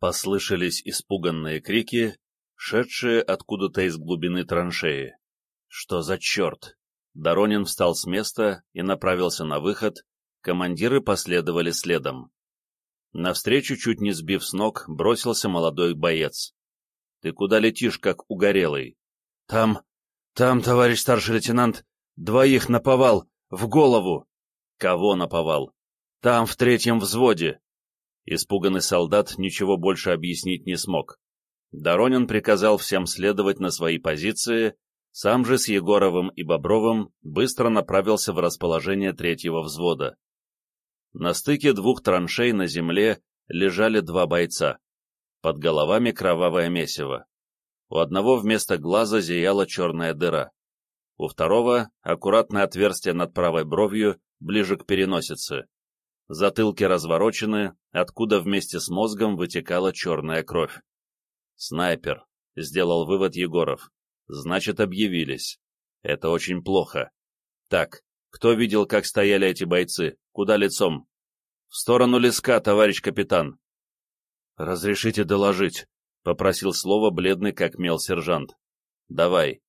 Послышались испуганные крики, шедшие откуда-то из глубины траншеи. Что за черт? Доронин встал с места и направился на выход, командиры последовали следом. Навстречу, чуть не сбив с ног, бросился молодой боец. — Ты куда летишь, как угорелый? — Там, там, товарищ старший лейтенант, двоих наповал, в голову. — Кого наповал? — Там, в третьем взводе. Испуганный солдат ничего больше объяснить не смог. Доронин приказал всем следовать на свои позиции, сам же с Егоровым и Бобровым быстро направился в расположение третьего взвода. На стыке двух траншей на земле лежали два бойца. Под головами кровавое месиво. У одного вместо глаза зияла черная дыра. У второго — аккуратное отверстие над правой бровью, ближе к переносице. Затылки разворочены, откуда вместе с мозгом вытекала черная кровь. «Снайпер», — сделал вывод Егоров. «Значит, объявились. Это очень плохо. Так, кто видел, как стояли эти бойцы? Куда лицом? В сторону леска, товарищ капитан. Разрешите доложить, попросил слово бледный как мел сержант. Давай.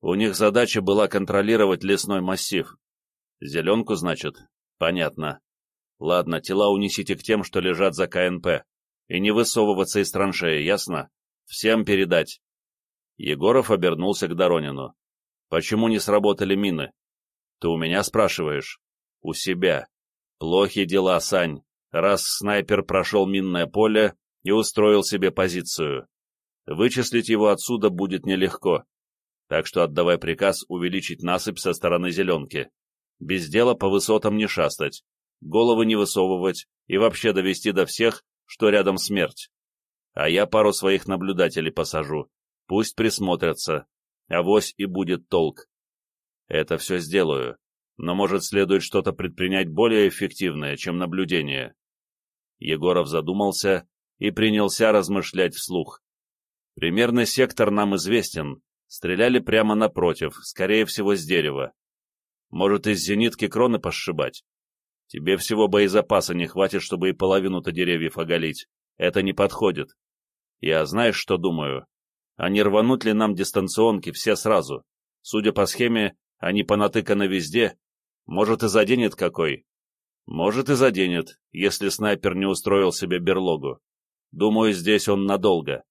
У них задача была контролировать лесной массив. Зеленку, значит? Понятно. Ладно, тела унесите к тем, что лежат за КНП. И не высовываться из траншеи, ясно? Всем передать. Егоров обернулся к Доронину. Почему не сработали мины? Ты у меня спрашиваешь? У себя. Плохи дела, Сань, раз снайпер прошел минное поле и устроил себе позицию. Вычислить его отсюда будет нелегко. Так что отдавай приказ увеличить насыпь со стороны зеленки. Без дела по высотам не шастать, головы не высовывать и вообще довести до всех, что рядом смерть. А я пару своих наблюдателей посажу. Пусть присмотрятся. Авось и будет толк. Это все сделаю, но, может, следует что-то предпринять более эффективное, чем наблюдение. Егоров задумался и принялся размышлять вслух. Примерный сектор нам известен, стреляли прямо напротив, скорее всего, с дерева. Может, из зенитки кроны пошибать? Тебе всего боезапаса не хватит, чтобы и половину-то деревьев оголить. Это не подходит. Я знаешь, что думаю? А не рвануть ли нам дистанционки все сразу? Судя по схеме, они понатыканы везде. Может, и заденет какой? Может, и заденет, если снайпер не устроил себе берлогу. Думаю, здесь он надолго.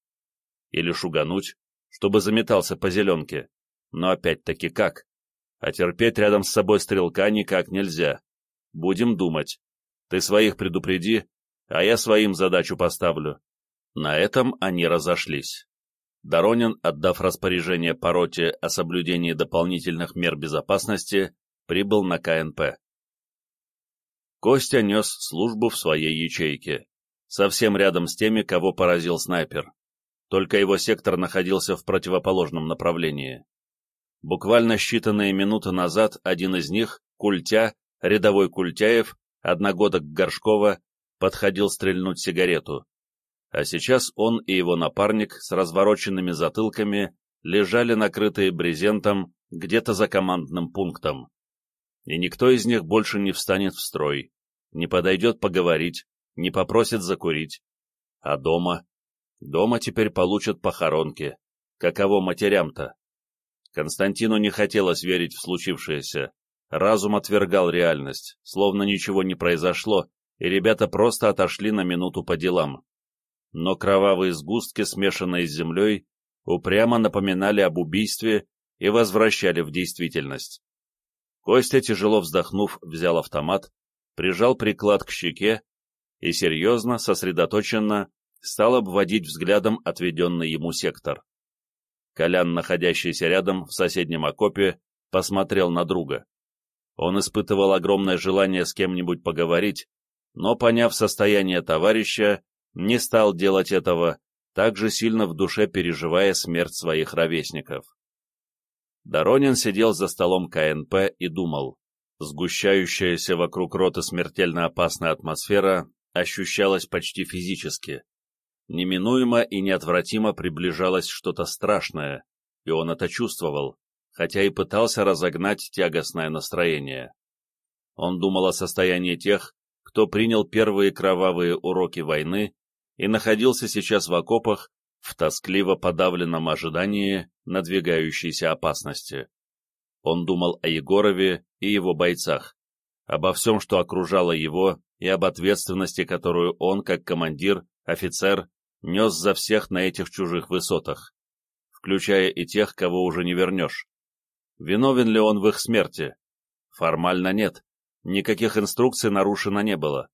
Или шугануть, чтобы заметался по зеленке. Но опять-таки как? А терпеть рядом с собой стрелка никак нельзя. Будем думать. Ты своих предупреди, а я своим задачу поставлю. На этом они разошлись. Доронин, отдав распоряжение по роте о соблюдении дополнительных мер безопасности, прибыл на КНП. Костя нес службу в своей ячейке, совсем рядом с теми, кого поразил снайпер. Только его сектор находился в противоположном направлении. Буквально считанные минуты назад один из них, Культя, рядовой Культяев, одногодок Горшкова, подходил стрельнуть сигарету а сейчас он и его напарник с развороченными затылками лежали накрытые брезентом где-то за командным пунктом. И никто из них больше не встанет в строй, не подойдет поговорить, не попросит закурить. А дома? Дома теперь получат похоронки. Каково матерям-то? Константину не хотелось верить в случившееся. Разум отвергал реальность, словно ничего не произошло, и ребята просто отошли на минуту по делам но кровавые сгустки, смешанные с землей, упрямо напоминали об убийстве и возвращали в действительность. Костя, тяжело вздохнув, взял автомат, прижал приклад к щеке и серьезно, сосредоточенно стал обводить взглядом отведенный ему сектор. Колян, находящийся рядом в соседнем окопе, посмотрел на друга. Он испытывал огромное желание с кем-нибудь поговорить, но, поняв состояние товарища, не стал делать этого, так же сильно в душе переживая смерть своих ровесников. Доронин сидел за столом КНП и думал. Сгущающаяся вокруг роты смертельно опасная атмосфера ощущалась почти физически. Неминуемо и неотвратимо приближалось что-то страшное, и он это чувствовал, хотя и пытался разогнать тягостное настроение. Он думал о состоянии тех, кто принял первые кровавые уроки войны и находился сейчас в окопах в тоскливо подавленном ожидании надвигающейся опасности. Он думал о Егорове и его бойцах, обо всем, что окружало его, и об ответственности, которую он, как командир, офицер, нес за всех на этих чужих высотах, включая и тех, кого уже не вернешь. Виновен ли он в их смерти? Формально нет. Никаких инструкций нарушено не было.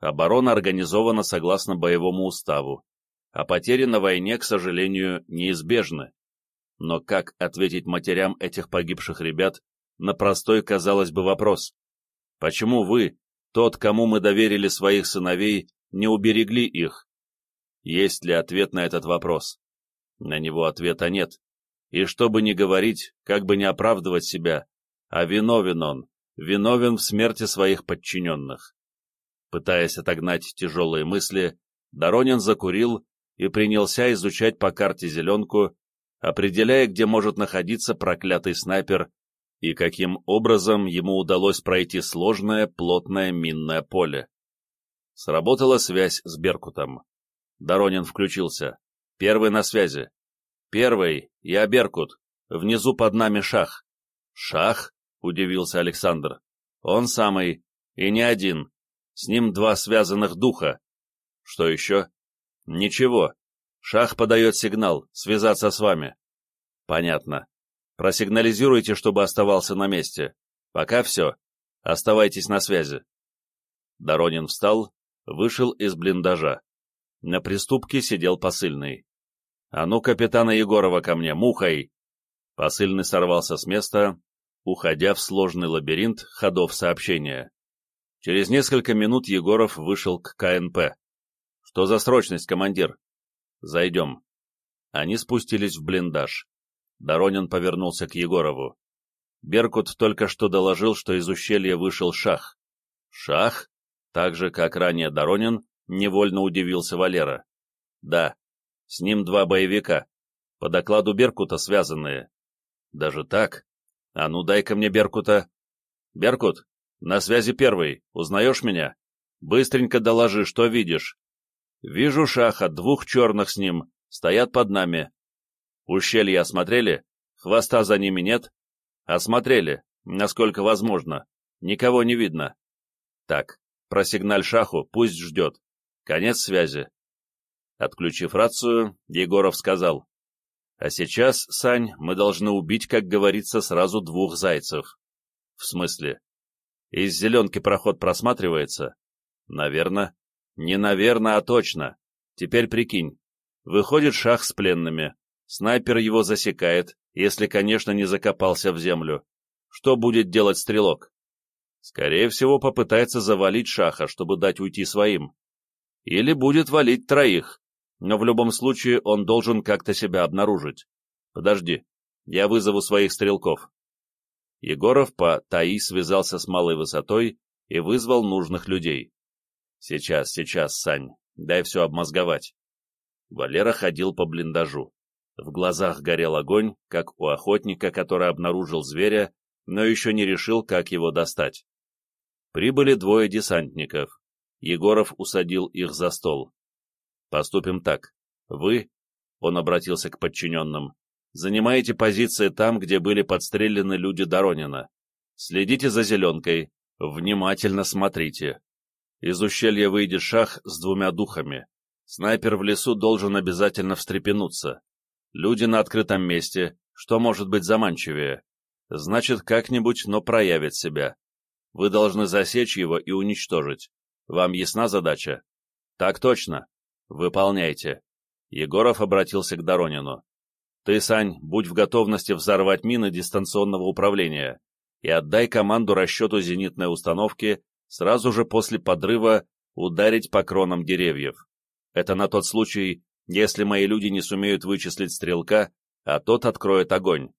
Оборона организована согласно боевому уставу, а потери на войне, к сожалению, неизбежны. Но как ответить матерям этих погибших ребят на простой, казалось бы, вопрос? Почему вы, тот, кому мы доверили своих сыновей, не уберегли их? Есть ли ответ на этот вопрос? На него ответа нет. И что бы ни говорить, как бы ни оправдывать себя, а виновен он, виновен в смерти своих подчиненных. Пытаясь отогнать тяжелые мысли, Доронин закурил и принялся изучать по карте зеленку, определяя, где может находиться проклятый снайпер и каким образом ему удалось пройти сложное, плотное минное поле. Сработала связь с Беркутом. Доронин включился. «Первый на связи». «Первый, я Беркут. Внизу под нами Шах». «Шах?» — удивился Александр. «Он самый. И не один. С ним два связанных духа. Что еще?» «Ничего. Шах подает сигнал. Связаться с вами». «Понятно. Просигнализируйте, чтобы оставался на месте. Пока все. Оставайтесь на связи». Доронин встал, вышел из блиндажа. На приступке сидел посыльный. «А ну, капитана Егорова ко мне, мухой!» Посыльный сорвался с места, уходя в сложный лабиринт ходов сообщения. Через несколько минут Егоров вышел к КНП. «Что за срочность, командир?» «Зайдем». Они спустились в блиндаж. Доронин повернулся к Егорову. Беркут только что доложил, что из ущелья вышел Шах. «Шах?» Так же, как ранее Доронин, невольно удивился Валера. «Да, с ним два боевика. По докладу Беркута связанные». «Даже так? А ну дай-ка мне Беркута». «Беркут, на связи первый. Узнаешь меня? Быстренько доложи, что видишь». Вижу шаха, двух черных с ним, стоят под нами. Ущелье осмотрели? Хвоста за ними нет? Осмотрели, насколько возможно. Никого не видно. Так, просигналь шаху, пусть ждет. Конец связи. Отключив рацию, Егоров сказал. А сейчас, Сань, мы должны убить, как говорится, сразу двух зайцев. В смысле? Из зеленки проход просматривается? Наверно. Не наверно, а точно. Теперь прикинь. Выходит шах с пленными. Снайпер его засекает, если, конечно, не закопался в землю. Что будет делать стрелок? Скорее всего, попытается завалить шаха, чтобы дать уйти своим. Или будет валить троих, но в любом случае он должен как-то себя обнаружить. Подожди, я вызову своих стрелков. Егоров по ТАИ связался с малой высотой и вызвал нужных людей. Сейчас, сейчас, Сань, дай все обмозговать. Валера ходил по блиндажу. В глазах горел огонь, как у охотника, который обнаружил зверя, но еще не решил, как его достать. Прибыли двое десантников. Егоров усадил их за стол. «Поступим так. Вы, — он обратился к подчиненным, — занимаете позиции там, где были подстрелены люди Доронина. Следите за зеленкой, внимательно смотрите. Из ущелья выйдет шах с двумя духами. Снайпер в лесу должен обязательно встрепенуться. Люди на открытом месте, что может быть заманчивее? Значит, как-нибудь, но проявит себя. Вы должны засечь его и уничтожить. Вам ясна задача? Так точно. Выполняйте. Егоров обратился к Доронину. Ты, Сань, будь в готовности взорвать мины дистанционного управления и отдай команду расчету зенитной установки сразу же после подрыва ударить по кронам деревьев. Это на тот случай, если мои люди не сумеют вычислить стрелка, а тот откроет огонь.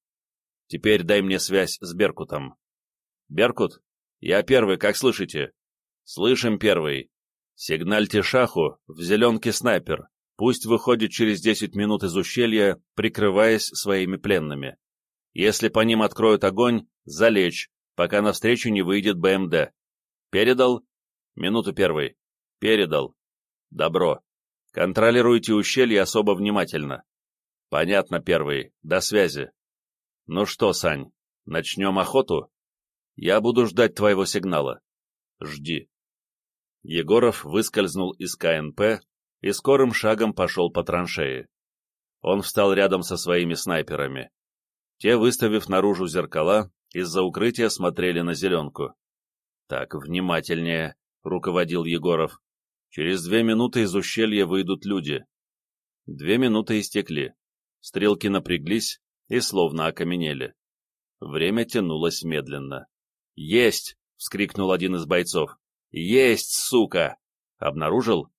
Теперь дай мне связь с Беркутом. Беркут? Я первый, как слышите? Слышим первый. Сигнальте шаху, в зеленке снайпер. Пусть выходит через 10 минут из ущелья, прикрываясь своими пленными. Если по ним откроют огонь, залечь, пока навстречу не выйдет БМД. Передал? Минуту первой. Передал. Добро. Контролируйте ущелье особо внимательно. Понятно, первый. До связи. Ну что, Сань, начнем охоту? Я буду ждать твоего сигнала. Жди. Егоров выскользнул из КНП и скорым шагом пошел по траншеи. Он встал рядом со своими снайперами. Те, выставив наружу зеркала, из-за укрытия смотрели на зеленку. «Так, внимательнее», — руководил Егоров. «Через две минуты из ущелья выйдут люди». Две минуты истекли. Стрелки напряглись и словно окаменели. Время тянулось медленно. «Есть!» — вскрикнул один из бойцов. «Есть, сука!» «Обнаружил?»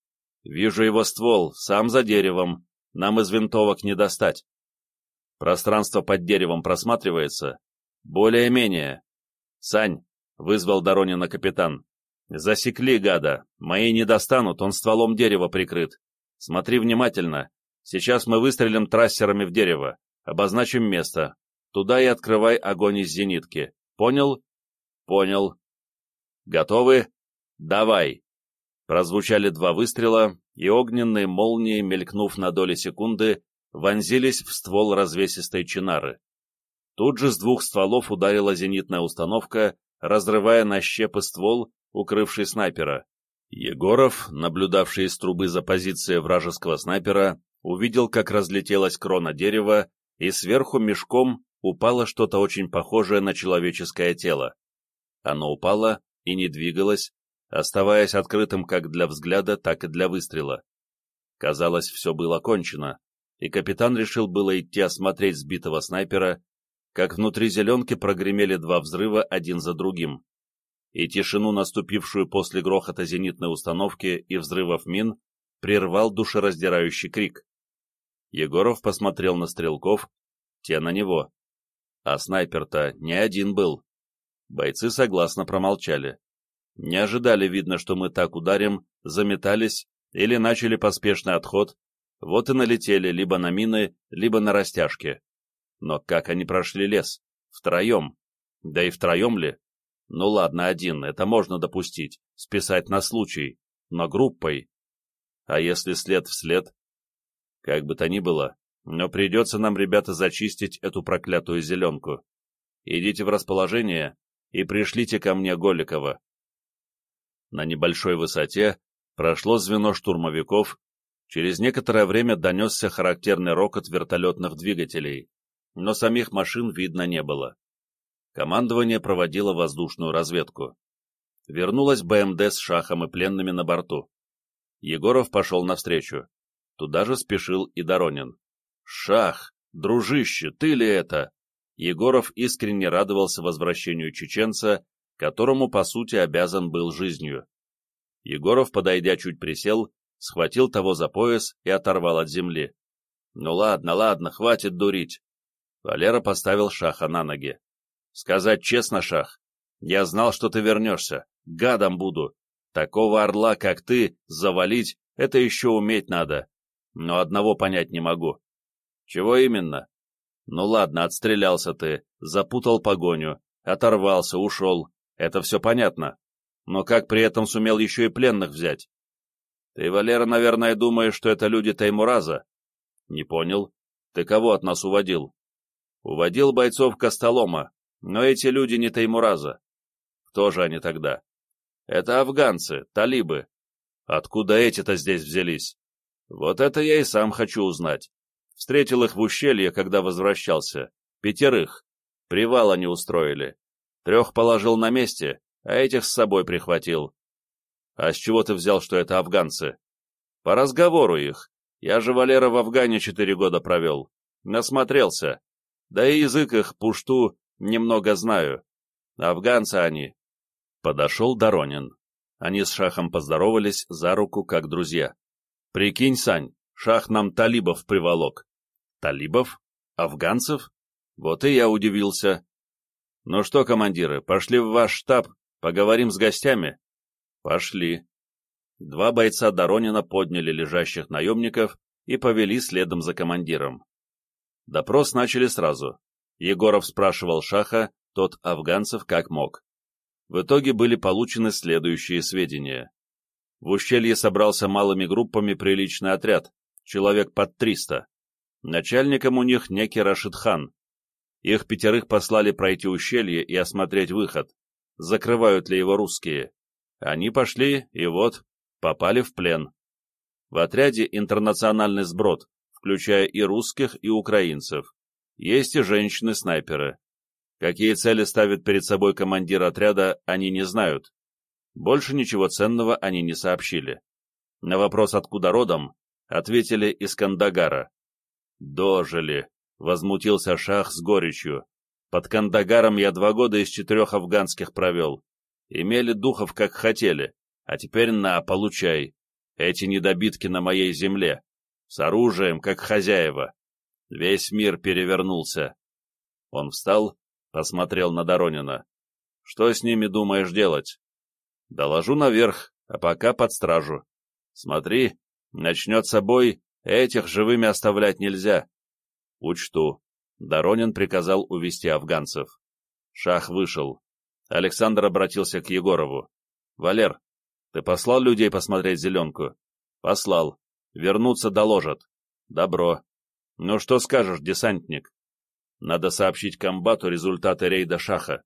«Вижу его ствол, сам за деревом. Нам из винтовок не достать». «Пространство под деревом просматривается?» «Более-менее». «Сань», — вызвал Доронина капитан. «Засекли, гада. Мои не достанут, он стволом дерева прикрыт. Смотри внимательно. Сейчас мы выстрелим трассерами в дерево. Обозначим место. Туда и открывай огонь из зенитки. Понял?» «Понял». «Готовы?» «Давай!» Прозвучали два выстрела, и огненные молнии, мелькнув на доли секунды, вонзились в ствол развесистой чинары. Тут же с двух стволов ударила зенитная установка, разрывая на щепы ствол, укрывший снайпера. Егоров, наблюдавший из трубы за позицией вражеского снайпера, увидел, как разлетелась крона дерева, и сверху мешком упало что-то очень похожее на человеческое тело. Оно упало и не двигалось, оставаясь открытым как для взгляда, так и для выстрела. Казалось, все было кончено, и капитан решил было идти осмотреть сбитого снайпера, как внутри зеленки прогремели два взрыва один за другим. И тишину, наступившую после грохота зенитной установки и взрывов мин, прервал душераздирающий крик. Егоров посмотрел на стрелков, те на него. А снайпер-то не один был. Бойцы согласно промолчали. Не ожидали, видно, что мы так ударим, заметались или начали поспешный отход, вот и налетели либо на мины, либо на растяжки. Но как они прошли лес? Втроем. Да и втроем ли? Ну ладно, один, это можно допустить, списать на случай, но группой. А если след в след? Как бы то ни было, но придется нам, ребята, зачистить эту проклятую зеленку. Идите в расположение и пришлите ко мне Голикова. На небольшой высоте прошло звено штурмовиков, через некоторое время донесся характерный рокот вертолетных двигателей, но самих машин видно не было. Командование проводило воздушную разведку. Вернулась БМД с Шахом и пленными на борту. Егоров пошел навстречу. Туда же спешил и Доронин. «Шах! Дружище, ты ли это?» Егоров искренне радовался возвращению чеченца, которому, по сути, обязан был жизнью. Егоров, подойдя, чуть присел, схватил того за пояс и оторвал от земли. «Ну ладно, ладно, хватит дурить. Валера поставил Шаха на ноги. «Сказать честно, Шах, я знал, что ты вернешься. Гадом буду. Такого орла, как ты, завалить — это еще уметь надо. Но одного понять не могу. Чего именно? Ну ладно, отстрелялся ты, запутал погоню, оторвался, ушел. Это все понятно. Но как при этом сумел еще и пленных взять? Ты, Валера, наверное, думаешь, что это люди Таймураза? Не понял. Ты кого от нас уводил? Уводил бойцов Костолома, но эти люди не Таймураза. Кто же они тогда? Это афганцы, талибы. Откуда эти-то здесь взялись? Вот это я и сам хочу узнать. Встретил их в ущелье, когда возвращался. Пятерых. Привал они устроили. Трех положил на месте, а этих с собой прихватил. А с чего ты взял, что это афганцы? По разговору их. Я же Валера в Афгане четыре года провел. Насмотрелся. Да и язык их, пушту, немного знаю. Афганцы они. Подошел Доронин. Они с Шахом поздоровались за руку, как друзья. Прикинь, Сань, Шах нам талибов приволок. Талибов? Афганцев? Вот и я удивился. Ну что, командиры, пошли в ваш штаб, поговорим с гостями? Пошли. Два бойца Доронина подняли лежащих наемников и повели следом за командиром. Допрос начали сразу. Егоров спрашивал Шаха, тот афганцев как мог. В итоге были получены следующие сведения. В ущелье собрался малыми группами приличный отряд, человек под триста. Начальником у них некий Рашидхан. Их пятерых послали пройти ущелье и осмотреть выход, закрывают ли его русские. Они пошли, и вот, попали в плен. В отряде интернациональный сброд, включая и русских, и украинцев. Есть и женщины-снайперы. Какие цели ставит перед собой командир отряда, они не знают. Больше ничего ценного они не сообщили. На вопрос, откуда родом, ответили из Кандагара. «Дожили», — возмутился Шах с горечью. «Под Кандагаром я два года из четырех афганских провел. Имели духов, как хотели, а теперь на, получай. Эти недобитки на моей земле. С оружием, как хозяева. Весь мир перевернулся». Он встал, посмотрел на Доронина. «Что с ними думаешь делать?» «Доложу наверх, а пока под стражу. Смотри, начнется бой, этих живыми оставлять нельзя». «Учту». Доронин приказал увести афганцев. Шах вышел. Александр обратился к Егорову. «Валер, ты послал людей посмотреть зеленку?» «Послал. Вернуться доложат». «Добро. Ну что скажешь, десантник?» Надо сообщить комбату результаты рейда Шаха.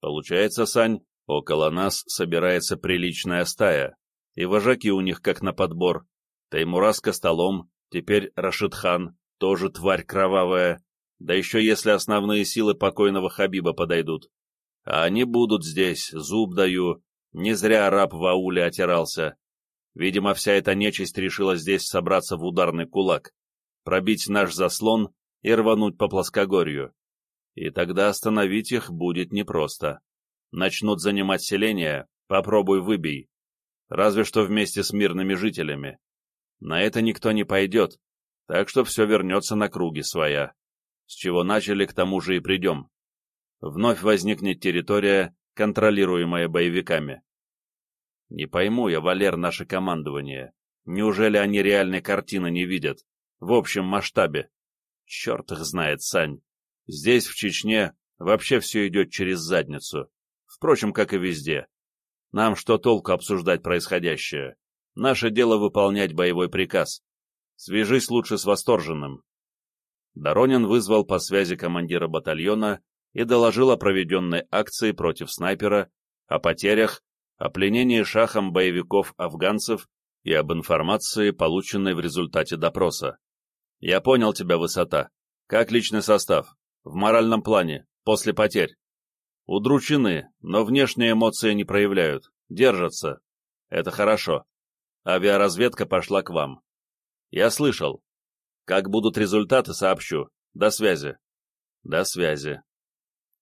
Получается, Сань, около нас собирается приличная стая, и вожаки у них как на подбор. Таймурас столом, теперь Рашидхан, тоже тварь кровавая, да еще если основные силы покойного Хабиба подойдут. А они будут здесь, зуб даю, не зря раб в ауле отирался. Видимо, вся эта нечисть решила здесь собраться в ударный кулак, пробить наш заслон и рвануть по плоскогорью. И тогда остановить их будет непросто. Начнут занимать селение, попробуй выбей. Разве что вместе с мирными жителями. На это никто не пойдет, так что все вернется на круги своя. С чего начали, к тому же и придем. Вновь возникнет территория, контролируемая боевиками. Не пойму я, Валер, наше командование. Неужели они реальной картины не видят? В общем масштабе. Черт их знает, Сань. Здесь, в Чечне, вообще все идет через задницу. Впрочем, как и везде. Нам что толку обсуждать происходящее? Наше дело выполнять боевой приказ. Свяжись лучше с восторженным. Доронин вызвал по связи командира батальона и доложил о проведенной акции против снайпера, о потерях, о пленении шахом боевиков-афганцев и об информации, полученной в результате допроса. Я понял тебя, высота. Как личный состав? В моральном плане, после потерь. Удручены, но внешние эмоции не проявляют. Держатся. Это хорошо. Авиаразведка пошла к вам. Я слышал. Как будут результаты, сообщу. До связи. До связи.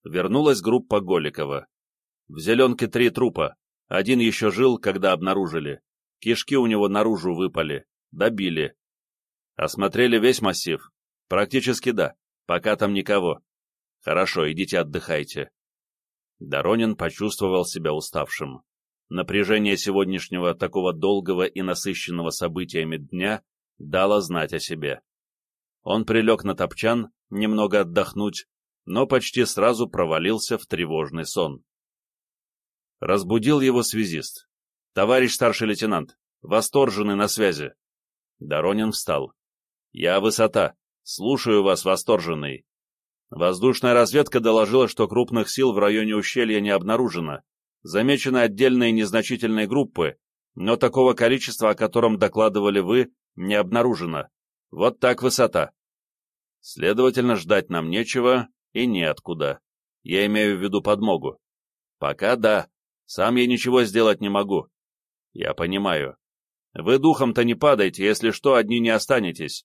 Вернулась группа Голикова. В «Зеленке» три трупа. Один еще жил, когда обнаружили. Кишки у него наружу выпали. Добили. Осмотрели весь массив? Практически да. Пока там никого. Хорошо, идите отдыхайте. Доронин почувствовал себя уставшим. Напряжение сегодняшнего такого долгого и насыщенного событиями дня дало знать о себе. Он прилег на топчан, немного отдохнуть, но почти сразу провалился в тревожный сон. Разбудил его связист. «Товарищ старший лейтенант, восторженный на связи». Доронин встал. «Я высота. Слушаю вас, восторженный». Воздушная разведка доложила, что крупных сил в районе ущелья не обнаружено. Замечены отдельные незначительные группы, но такого количества, о котором докладывали вы, не обнаружено. Вот так высота. Следовательно, ждать нам нечего и неоткуда. Я имею в виду подмогу. Пока да. Сам я ничего сделать не могу. Я понимаю. Вы духом-то не падайте, если что, одни не останетесь.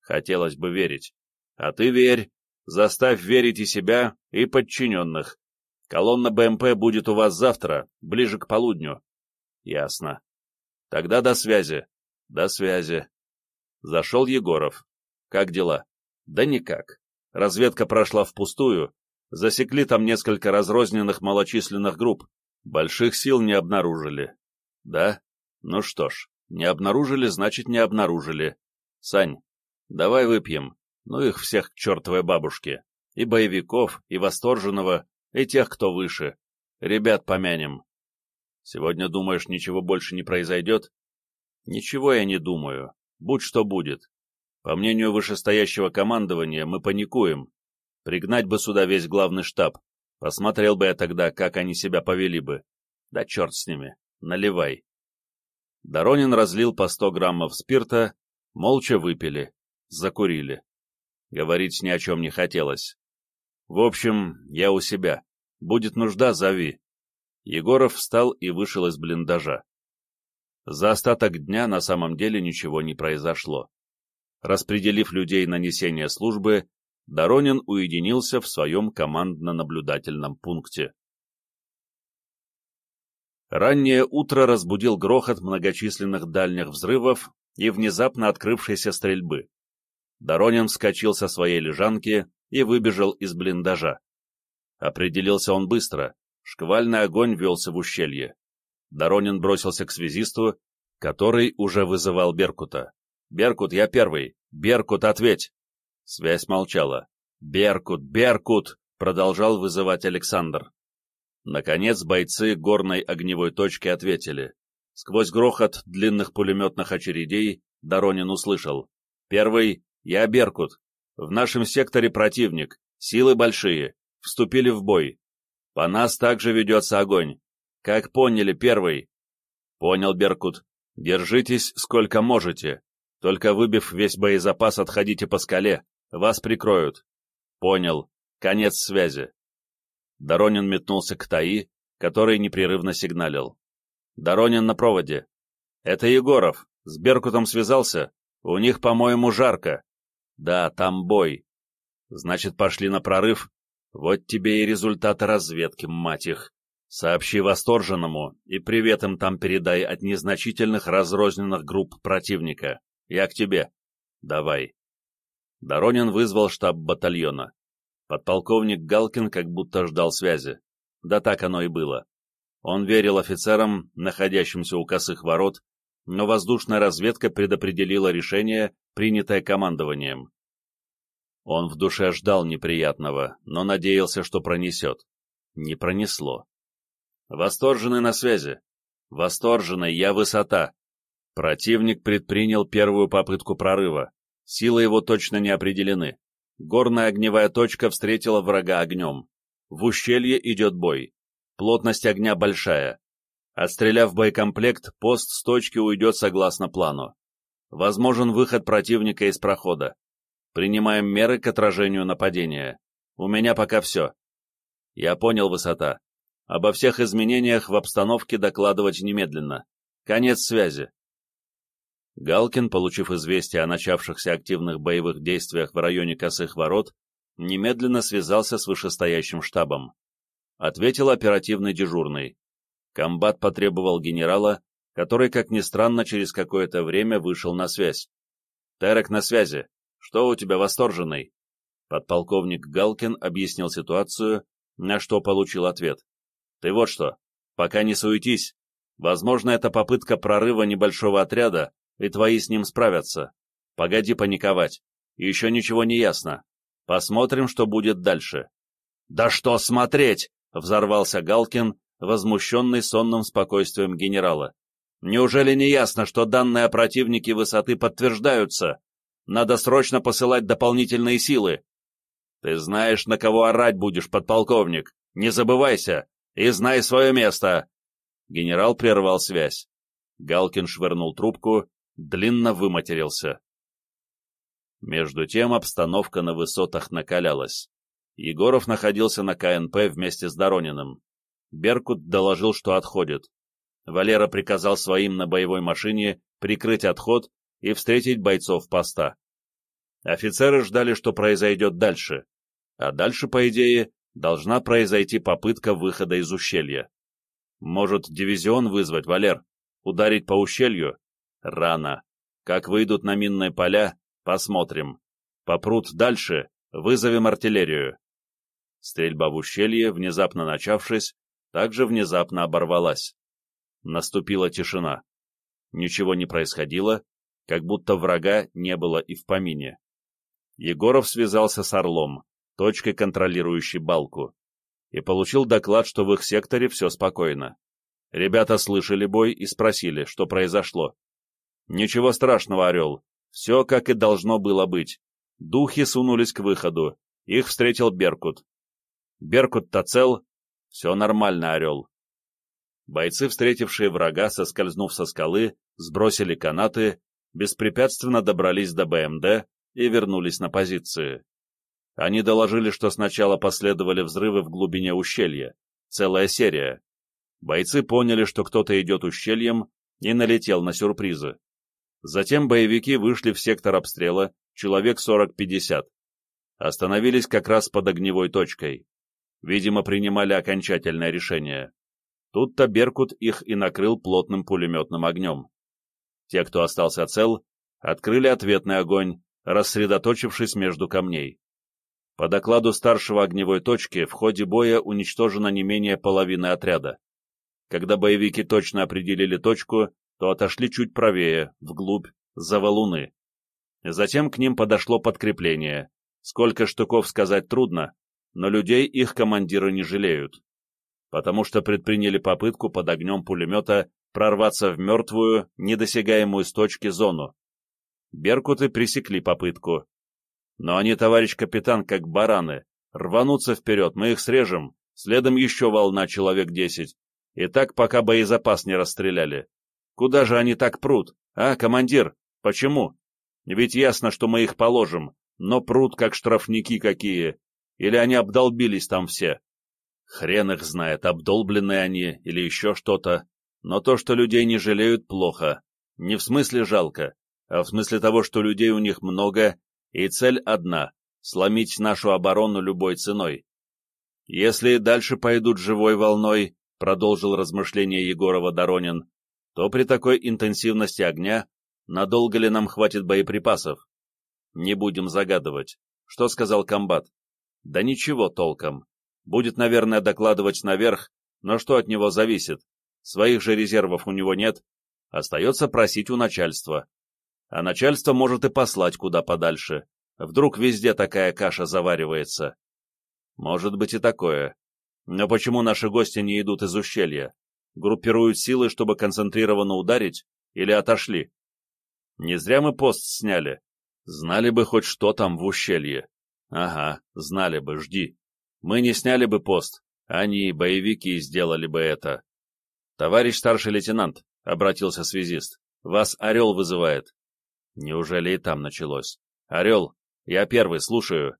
Хотелось бы верить. А ты верь. Заставь верить и себя, и подчиненных. Колонна БМП будет у вас завтра, ближе к полудню. Ясно. Тогда до связи. До связи. Зашел Егоров. Как дела? Да никак. Разведка прошла впустую. Засекли там несколько разрозненных малочисленных групп. Больших сил не обнаружили. Да? Ну что ж, не обнаружили, значит не обнаружили. Сань, Давай выпьем. Ну их всех к чертовой бабушке. И боевиков, и восторженного, и тех, кто выше. Ребят помянем. Сегодня думаешь, ничего больше не произойдет? Ничего я не думаю. Будь что будет. По мнению вышестоящего командования, мы паникуем. Пригнать бы сюда весь главный штаб. Посмотрел бы я тогда, как они себя повели бы. Да черт с ними. Наливай. Доронин разлил по сто граммов спирта, молча выпили, закурили. Говорить ни о чем не хотелось. В общем, я у себя. Будет нужда, зови. Егоров встал и вышел из блиндажа. За остаток дня на самом деле ничего не произошло. Распределив людей на несение службы, Доронин уединился в своем командно-наблюдательном пункте. Раннее утро разбудил грохот многочисленных дальних взрывов и внезапно открывшейся стрельбы. Доронин вскочил со своей лежанки и выбежал из блиндажа. Определился он быстро, шквальный огонь велся в ущелье. Доронин бросился к связисту, который уже вызывал Беркута. «Беркут, я первый! Беркут, ответь!» Связь молчала. «Беркут! Беркут!» — продолжал вызывать Александр. Наконец бойцы горной огневой точки ответили. Сквозь грохот длинных пулеметных очередей Доронин услышал. «Первый, я Беркут. В нашем секторе противник. Силы большие. Вступили в бой. По нас также ведется огонь. Как поняли, первый?» «Понял, Беркут. Держитесь сколько можете. Только выбив весь боезапас, отходите по скале. Вас прикроют». «Понял. Конец связи». Доронин метнулся к ТАИ, который непрерывно сигналил. «Доронин на проводе. Это Егоров. С Беркутом связался. У них, по-моему, жарко. Да, там бой. Значит, пошли на прорыв. Вот тебе и результаты разведки, мать их. Сообщи восторженному и привет им там передай от незначительных разрозненных групп противника. Я к тебе. Давай. Доронин вызвал штаб батальона. Подполковник Галкин как будто ждал связи. Да так оно и было. Он верил офицерам, находящимся у косых ворот, но воздушная разведка предопределила решение, принятое командованием. Он в душе ждал неприятного, но надеялся, что пронесет. Не пронесло. Восторженный на связи. Восторженный, я высота. Противник предпринял первую попытку прорыва. Силы его точно не определены. Горная огневая точка встретила врага огнем. В ущелье идет бой. Плотность огня большая. Отстреляв боекомплект, пост с точки уйдет согласно плану. Возможен выход противника из прохода. Принимаем меры к отражению нападения. У меня пока все. Я понял, высота. Обо всех изменениях в обстановке докладывать немедленно. Конец связи. Галкин, получив известие о начавшихся активных боевых действиях в районе Косых Ворот, немедленно связался с вышестоящим штабом. Ответил оперативный дежурный. Комбат потребовал генерала, который, как ни странно, через какое-то время вышел на связь. «Терек на связи. Что у тебя восторженный?» Подполковник Галкин объяснил ситуацию, на что получил ответ. «Ты вот что, пока не суетись. Возможно, это попытка прорыва небольшого отряда, и твои с ним справятся. Погоди паниковать. Еще ничего не ясно. Посмотрим, что будет дальше. «Да что смотреть!» — взорвался Галкин, возмущенный сонным спокойствием генерала. «Неужели не ясно, что данные о противнике высоты подтверждаются? Надо срочно посылать дополнительные силы. Ты знаешь, на кого орать будешь, подполковник. Не забывайся и знай свое место!» Генерал прервал связь. Галкин швырнул трубку длинно выматерился. Между тем обстановка на высотах накалялась. Егоров находился на КНП вместе с Дорониным. Беркут доложил, что отходит. Валера приказал своим на боевой машине прикрыть отход и встретить бойцов поста. Офицеры ждали, что произойдет дальше, а дальше, по идее, должна произойти попытка выхода из ущелья. Может, дивизион вызвать, Валер? Ударить по ущелью? Рано. Как выйдут на минные поля, посмотрим. Попрут дальше, вызовем артиллерию. Стрельба в ущелье, внезапно начавшись, также внезапно оборвалась. Наступила тишина. Ничего не происходило, как будто врага не было и в помине. Егоров связался с Орлом, точкой, контролирующей балку, и получил доклад, что в их секторе все спокойно. Ребята слышали бой и спросили, что произошло. Ничего страшного, Орел. Все, как и должно было быть. Духи сунулись к выходу. Их встретил Беркут. Беркут-то цел. Все нормально, Орел. Бойцы, встретившие врага, соскользнув со скалы, сбросили канаты, беспрепятственно добрались до БМД и вернулись на позиции. Они доложили, что сначала последовали взрывы в глубине ущелья. Целая серия. Бойцы поняли, что кто-то идет ущельем, и налетел на сюрпризы. Затем боевики вышли в сектор обстрела, человек 40-50. Остановились как раз под огневой точкой. Видимо, принимали окончательное решение. Тут-то Беркут их и накрыл плотным пулеметным огнем. Те, кто остался цел, открыли ответный огонь, рассредоточившись между камней. По докладу старшего огневой точки, в ходе боя уничтожено не менее половины отряда. Когда боевики точно определили точку, то отошли чуть правее, вглубь, за валуны. Затем к ним подошло подкрепление. Сколько штуков сказать трудно, но людей их командиры не жалеют. Потому что предприняли попытку под огнем пулемета прорваться в мертвую, недосягаемую с точки зону. Беркуты пресекли попытку, но они, товарищ капитан, как бараны. Рванутся вперед, мы их срежем. Следом еще волна, человек десять. И так, пока боезапас не расстреляли. Куда же они так прут? А, командир, почему? Ведь ясно, что мы их положим, но прут как штрафники какие. Или они обдолбились там все? Хрен их знает, обдолбленные они или еще что-то. Но то, что людей не жалеют, плохо. Не в смысле жалко, а в смысле того, что людей у них много, и цель одна — сломить нашу оборону любой ценой. Если дальше пойдут живой волной, продолжил размышление Егорова Доронин, то при такой интенсивности огня надолго ли нам хватит боеприпасов? Не будем загадывать. Что сказал комбат? Да ничего толком. Будет, наверное, докладывать наверх, но что от него зависит? Своих же резервов у него нет. Остается просить у начальства а начальство может и послать куда подальше. Вдруг везде такая каша заваривается. Может быть и такое. Но почему наши гости не идут из ущелья? Группируют силы, чтобы концентрированно ударить, или отошли? Не зря мы пост сняли. Знали бы хоть что там в ущелье. Ага, знали бы, жди. Мы не сняли бы пост, они, боевики, сделали бы это. Товарищ старший лейтенант, — обратился связист, — вас Орел вызывает. Неужели и там началось? «Орел, я первый, слушаю».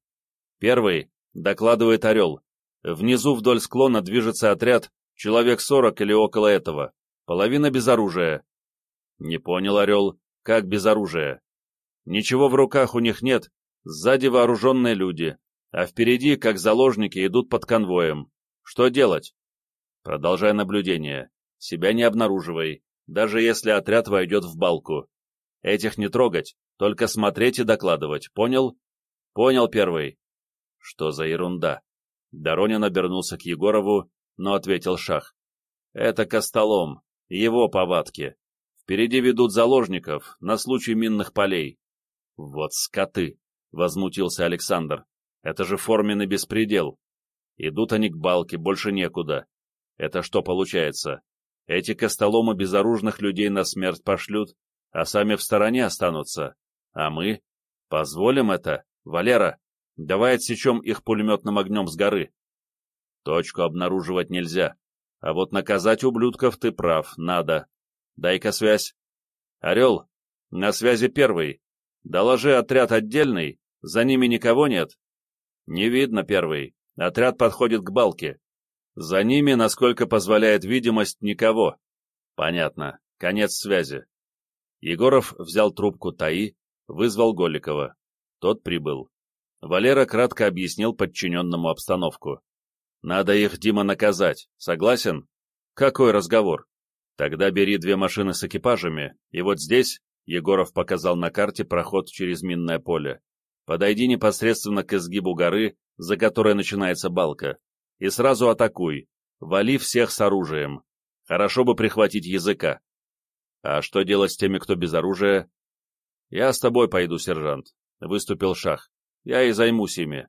«Первый», — докладывает Орел. «Внизу вдоль склона движется отряд, человек сорок или около этого. Половина без оружия». «Не понял, Орел, как без оружия?» «Ничего в руках у них нет, сзади вооруженные люди, а впереди, как заложники, идут под конвоем. Что делать?» «Продолжай наблюдение. Себя не обнаруживай, даже если отряд войдет в балку. Этих не трогать, только смотреть и докладывать, понял? Понял, первый. Что за ерунда? Доронин обернулся к Егорову, но ответил Шах. Это Костолом, его повадки. Впереди ведут заложников на случай минных полей. Вот скоты, возмутился Александр. Это же форменный беспредел. Идут они к балке, больше некуда. Это что получается? Эти костоломы безоружных людей на смерть пошлют, а сами в стороне останутся. А мы? Позволим это? Валера, давай отсечем их пулеметным огнем с горы. Точку обнаруживать нельзя. А вот наказать ублюдков ты прав, надо. Дай-ка связь. Орел, на связи первый. Доложи отряд отдельный, за ними никого нет. Не видно первый. Отряд подходит к балке. За ними, насколько позволяет видимость, никого. Понятно. Конец связи. Егоров взял трубку ТАИ, вызвал Голикова. Тот прибыл. Валера кратко объяснил подчиненному обстановку. «Надо их, Дима, наказать. Согласен?» «Какой разговор?» «Тогда бери две машины с экипажами, и вот здесь...» Егоров показал на карте проход через минное поле. «Подойди непосредственно к изгибу горы, за которой начинается балка, и сразу атакуй. Вали всех с оружием. Хорошо бы прихватить языка. А что делать с теми, кто без оружия? Я с тобой пойду, сержант, — выступил Шах. Я и займусь ими.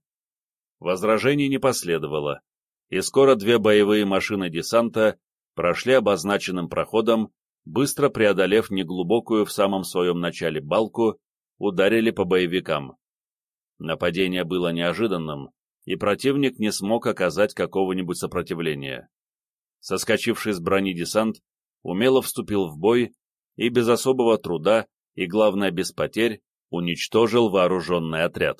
Возражений не последовало, и скоро две боевые машины десанта прошли обозначенным проходом, быстро преодолев неглубокую в самом своем начале балку, ударили по боевикам. Нападение было неожиданным, и противник не смог оказать какого-нибудь сопротивления. Соскочивший с брони десант умело вступил в бой и без особого труда и, главное, без потерь, уничтожил вооруженный отряд.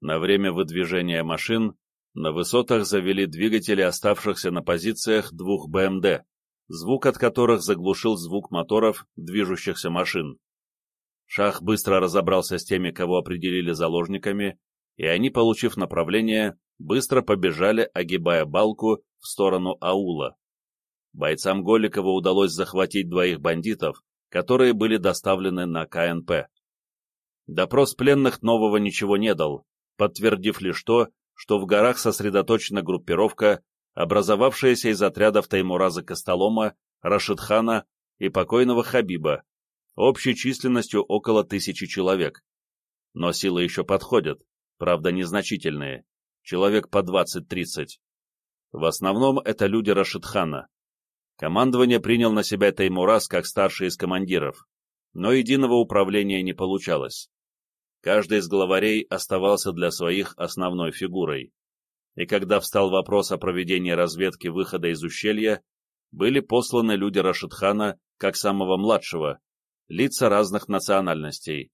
На время выдвижения машин на высотах завели двигатели оставшихся на позициях двух БМД, звук от которых заглушил звук моторов движущихся машин. Шах быстро разобрался с теми, кого определили заложниками, и они, получив направление, быстро побежали, огибая балку в сторону аула. Бойцам Голикова удалось захватить двоих бандитов, которые были доставлены на КНП. Допрос пленных нового ничего не дал, подтвердив лишь то, что в горах сосредоточена группировка, образовавшаяся из отрядов Таймураза Костолома, Рашидхана и покойного Хабиба, общей численностью около тысячи человек. Но силы еще подходят, правда незначительные, человек по 20-30. В основном это люди Рашидхана. Командование принял на себя Таймураз как старший из командиров, но единого управления не получалось. Каждый из главарей оставался для своих основной фигурой. И когда встал вопрос о проведении разведки выхода из ущелья, были посланы люди Рашидхана как самого младшего, лица разных национальностей.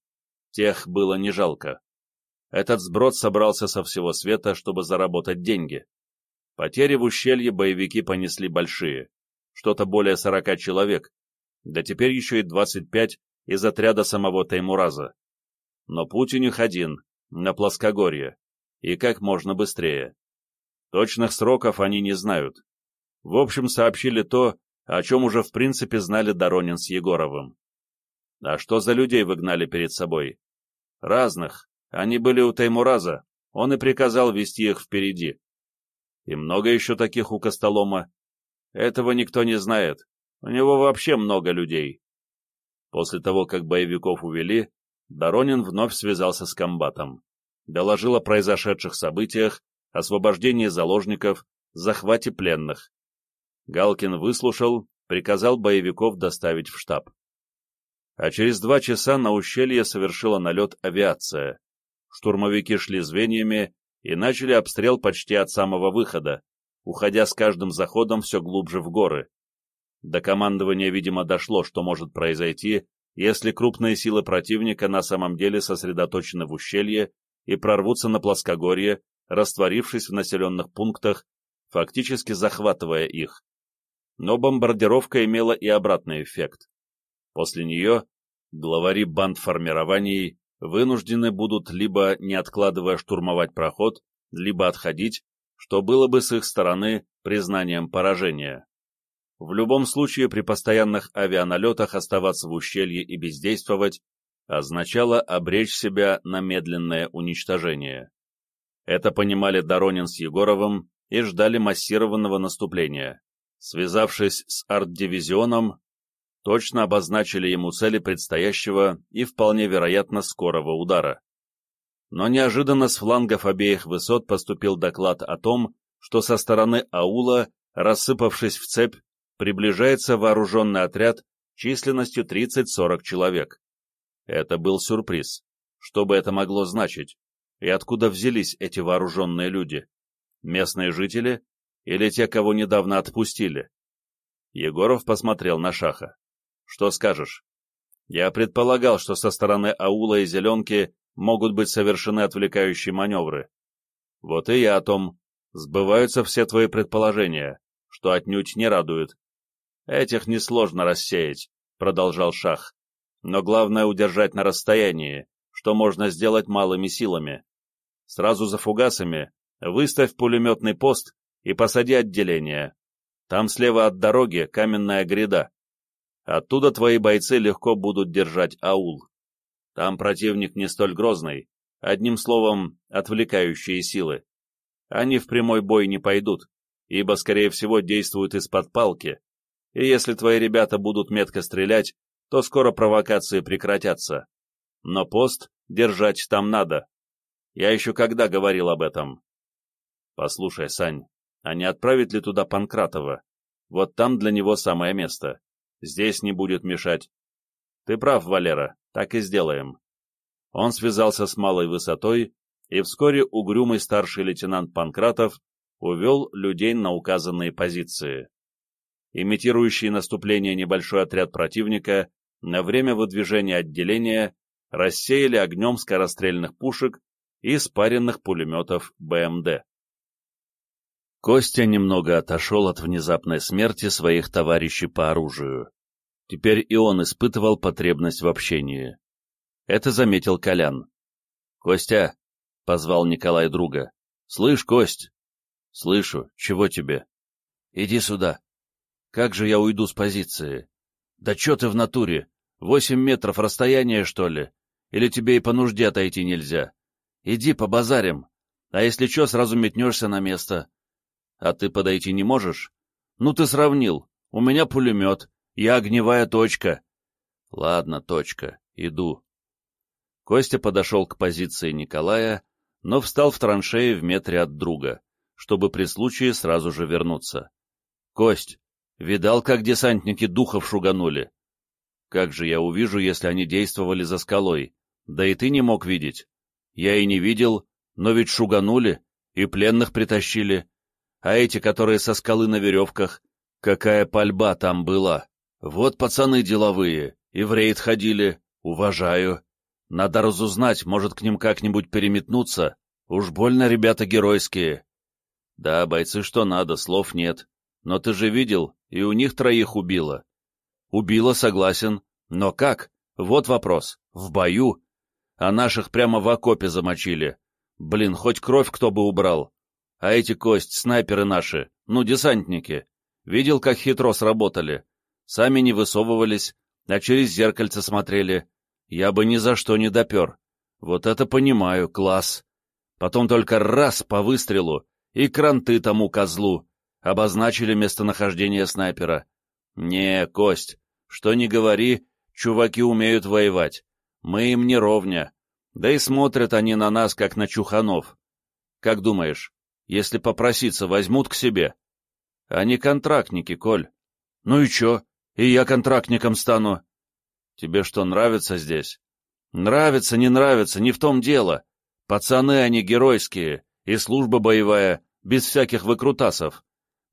Тех было не жалко. Этот сброд собрался со всего света, чтобы заработать деньги. Потери в ущелье боевики понесли большие, что-то более сорока человек, да теперь еще и двадцать пять из отряда самого Таймураза. Но путь у них один, на плоскогорье, и как можно быстрее. Точных сроков они не знают. В общем, сообщили то, о чем уже в принципе знали Доронин с Егоровым. А что за людей вы гнали перед собой? Разных. Они были у Таймураза, он и приказал вести их впереди. И много еще таких у Костолома. Этого никто не знает. У него вообще много людей. После того, как боевиков увели, Доронин вновь связался с комбатом. Доложил о произошедших событиях, освобождении заложников, захвате пленных. Галкин выслушал, приказал боевиков доставить в штаб. А через два часа на ущелье совершила налет авиация. Штурмовики шли звеньями и начали обстрел почти от самого выхода, уходя с каждым заходом все глубже в горы. До командования, видимо, дошло, что может произойти, если крупные силы противника на самом деле сосредоточены в ущелье и прорвутся на плоскогорье, растворившись в населенных пунктах, фактически захватывая их. Но бомбардировка имела и обратный эффект. После нее главари банд формирований вынуждены будут либо, не откладывая штурмовать проход, либо отходить, что было бы с их стороны признанием поражения. В любом случае при постоянных авианалетах оставаться в ущелье и бездействовать означало обречь себя на медленное уничтожение. Это понимали Доронин с Егоровым и ждали массированного наступления. Связавшись с арт-дивизионом, точно обозначили ему цели предстоящего и вполне вероятно скорого удара. Но неожиданно с флангов обеих высот поступил доклад о том, что со стороны аула, рассыпавшись в цепь, приближается вооруженный отряд численностью 30-40 человек. Это был сюрприз. Что бы это могло значить? И откуда взялись эти вооруженные люди? Местные жители или те, кого недавно отпустили? Егоров посмотрел на Шаха. Что скажешь? Я предполагал, что со стороны аула и зеленки могут быть совершены отвлекающие маневры. Вот и я о том. Сбываются все твои предположения, что отнюдь не радует. Этих несложно рассеять, продолжал Шах. Но главное удержать на расстоянии, что можно сделать малыми силами. Сразу за фугасами выставь пулеметный пост и посади отделение. Там слева от дороги каменная гряда. Оттуда твои бойцы легко будут держать аул. Там противник не столь грозный, одним словом, отвлекающие силы. Они в прямой бой не пойдут, ибо, скорее всего, действуют из-под палки, и если твои ребята будут метко стрелять, то скоро провокации прекратятся. Но пост держать там надо. Я еще когда говорил об этом? Послушай, Сань, а не отправить ли туда Панкратова? вот там для него самое место. Здесь не будет мешать. Ты прав, Валера, так и сделаем. Он связался с малой высотой, и вскоре угрюмый старший лейтенант Панкратов увел людей на указанные позиции. Имитирующий наступление небольшой отряд противника на время выдвижения отделения рассеяли огнем скорострельных пушек и спаренных пулеметов БМД. Костя немного отошел от внезапной смерти своих товарищей по оружию. Теперь и он испытывал потребность в общении. Это заметил Колян. «Костя!» — позвал Николай друга. «Слышь, Кость!» «Слышу. Чего тебе?» «Иди сюда. Как же я уйду с позиции?» «Да чё ты в натуре? Восемь метров расстояния, что ли? Или тебе и по нужде отойти нельзя? Иди по базарям. А если чё, сразу метнешься на место. А ты подойти не можешь? Ну ты сравнил. У меня пулемет. Я огневая точка. Ладно, точка. Иду. Костя подошел к позиции Николая, но встал в траншее в метре от друга, чтобы при случае сразу же вернуться. «Кость, видал, как десантники духов шуганули? Как же я увижу, если они действовали за скалой? Да и ты не мог видеть. Я и не видел, но ведь шуганули и пленных притащили. А эти, которые со скалы на веревках, какая пальба там была. Вот пацаны деловые, и в рейд ходили, уважаю. Надо разузнать, может, к ним как-нибудь переметнуться. Уж больно ребята геройские. Да, бойцы что надо, слов нет. Но ты же видел, и у них троих убило. Убило, согласен. Но как? Вот вопрос. В бою? А наших прямо в окопе замочили. Блин, хоть кровь кто бы убрал. А эти кость, снайперы наши, ну, десантники. Видел, как хитро сработали. Сами не высовывались, а через зеркальце смотрели. Я бы ни за что не допер. Вот это понимаю, класс. Потом только раз по выстрелу, и кранты тому козлу. Обозначили местонахождение снайпера. Не, Кость, что ни говори, чуваки умеют воевать. Мы им не ровня. Да и смотрят они на нас, как на чуханов. Как думаешь, если попроситься, возьмут к себе? Они контрактники, Коль. Ну и чё? И я контрактником стану. Тебе что, нравится здесь? Нравится, не нравится, не в том дело. Пацаны они геройские, и служба боевая, без всяких выкрутасов.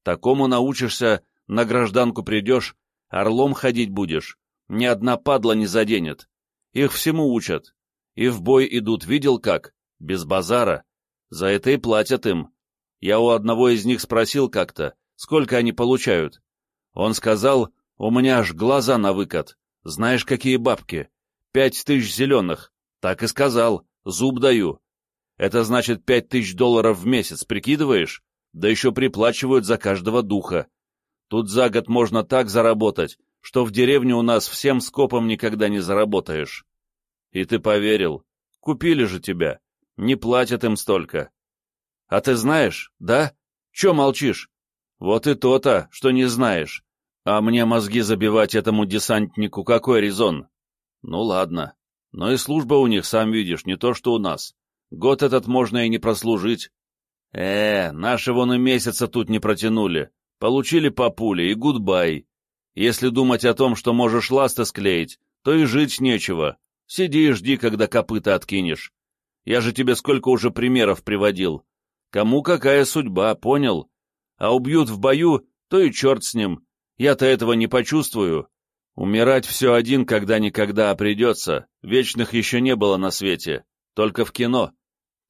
Такому научишься, на гражданку придешь, орлом ходить будешь. Ни одна падла не заденет. Их всему учат. И в бой идут, видел как? Без базара. За это и платят им. Я у одного из них спросил как-то, сколько они получают. Он сказал, у меня аж глаза на выкат. Знаешь, какие бабки? Пять тысяч зеленых. Так и сказал. Зуб даю. Это значит пять тысяч долларов в месяц, прикидываешь? Да еще приплачивают за каждого духа. Тут за год можно так заработать, что в деревне у нас всем скопом никогда не заработаешь. И ты поверил. Купили же тебя. Не платят им столько. А ты знаешь, да? Че молчишь? Вот и то-то, что не знаешь. А мне мозги забивать этому десантнику какой резон? Ну ладно. Но и служба у них, сам видишь, не то что у нас. Год этот можно и не прослужить. Э, наши вон и месяца тут не протянули. Получили по пуле и гудбай. Если думать о том, что можешь ласты склеить, то и жить нечего. Сиди и жди, когда копыта откинешь. Я же тебе сколько уже примеров приводил. Кому какая судьба, понял? А убьют в бою, то и черт с ним. Я-то этого не почувствую. Умирать все один когда-никогда придется. Вечных еще не было на свете. Только в кино.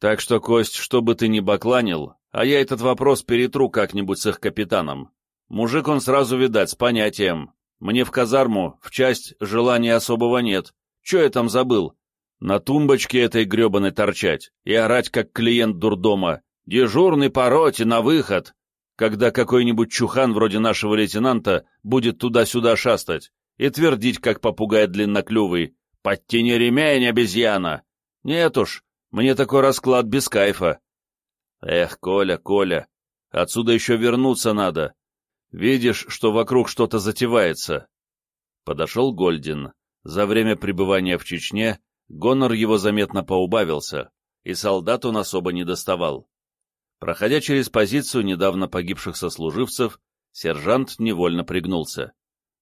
Так что, Кость, что бы ты ни бакланил, а я этот вопрос перетру как-нибудь с их капитаном. Мужик он сразу, видать, с понятием. Мне в казарму, в часть, желания особого нет. Че я там забыл? На тумбочке этой гребаной торчать и орать, как клиент дурдома. Дежурный по роте, на выход. Когда какой-нибудь чухан вроде нашего лейтенанта будет туда-сюда шастать и твердить, как попугай длинноклювый. «Подтяни ремень, обезьяна!» Нет уж, мне такой расклад без кайфа. Эх, Коля, Коля, отсюда еще вернуться надо. Видишь, что вокруг что-то затевается. Подошел Гольдин. За время пребывания в Чечне гонор его заметно поубавился, и солдат он особо не доставал. Проходя через позицию недавно погибших сослуживцев, Сержант невольно пригнулся.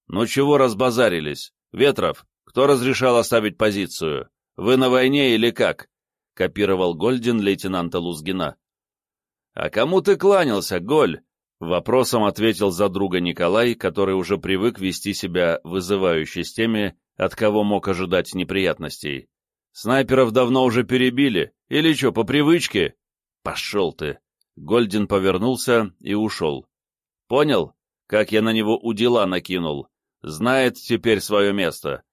«Ну чего разбазарились? Ветров, кто разрешал оставить позицию? Вы на войне или как?» — копировал Гольдин лейтенанта Лузгина. «А кому ты кланялся, Голь?» — вопросом ответил за друга Николай, который уже привык вести себя вызывающе с теми, от кого мог ожидать неприятностей. «Снайперов давно уже перебили, или что, по привычке?» «Пошел ты!» Гольдин повернулся и ушел. «Понял, как я на него у дела накинул? Знает теперь свое место.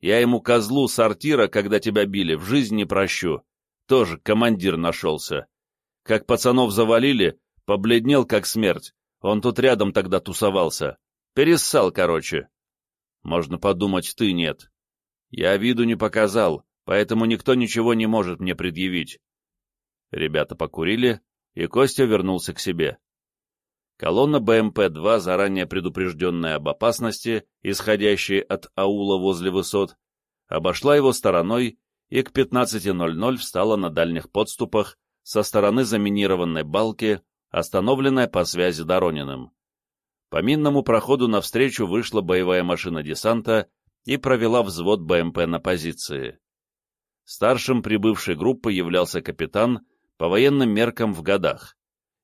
Я ему козлу сортира, когда тебя били, в жизни не прощу. Тоже командир нашелся. Как пацанов завалили, побледнел как смерть. Он тут рядом тогда тусовался. Перессал, короче. Можно подумать, ты нет. Я виду не показал, поэтому никто ничего не может мне предъявить. Ребята покурили, и Костя вернулся к себе. Колонна БМП-2, заранее предупрежденная об опасности, исходящей от аула возле высот, обошла его стороной и к 15.00 встала на дальних подступах со стороны заминированной балки, остановленная по связи Дорониным. По минному проходу навстречу вышла боевая машина десанта и провела взвод БМП на позиции. Старшим прибывшей группы являлся капитан по военным меркам в годах.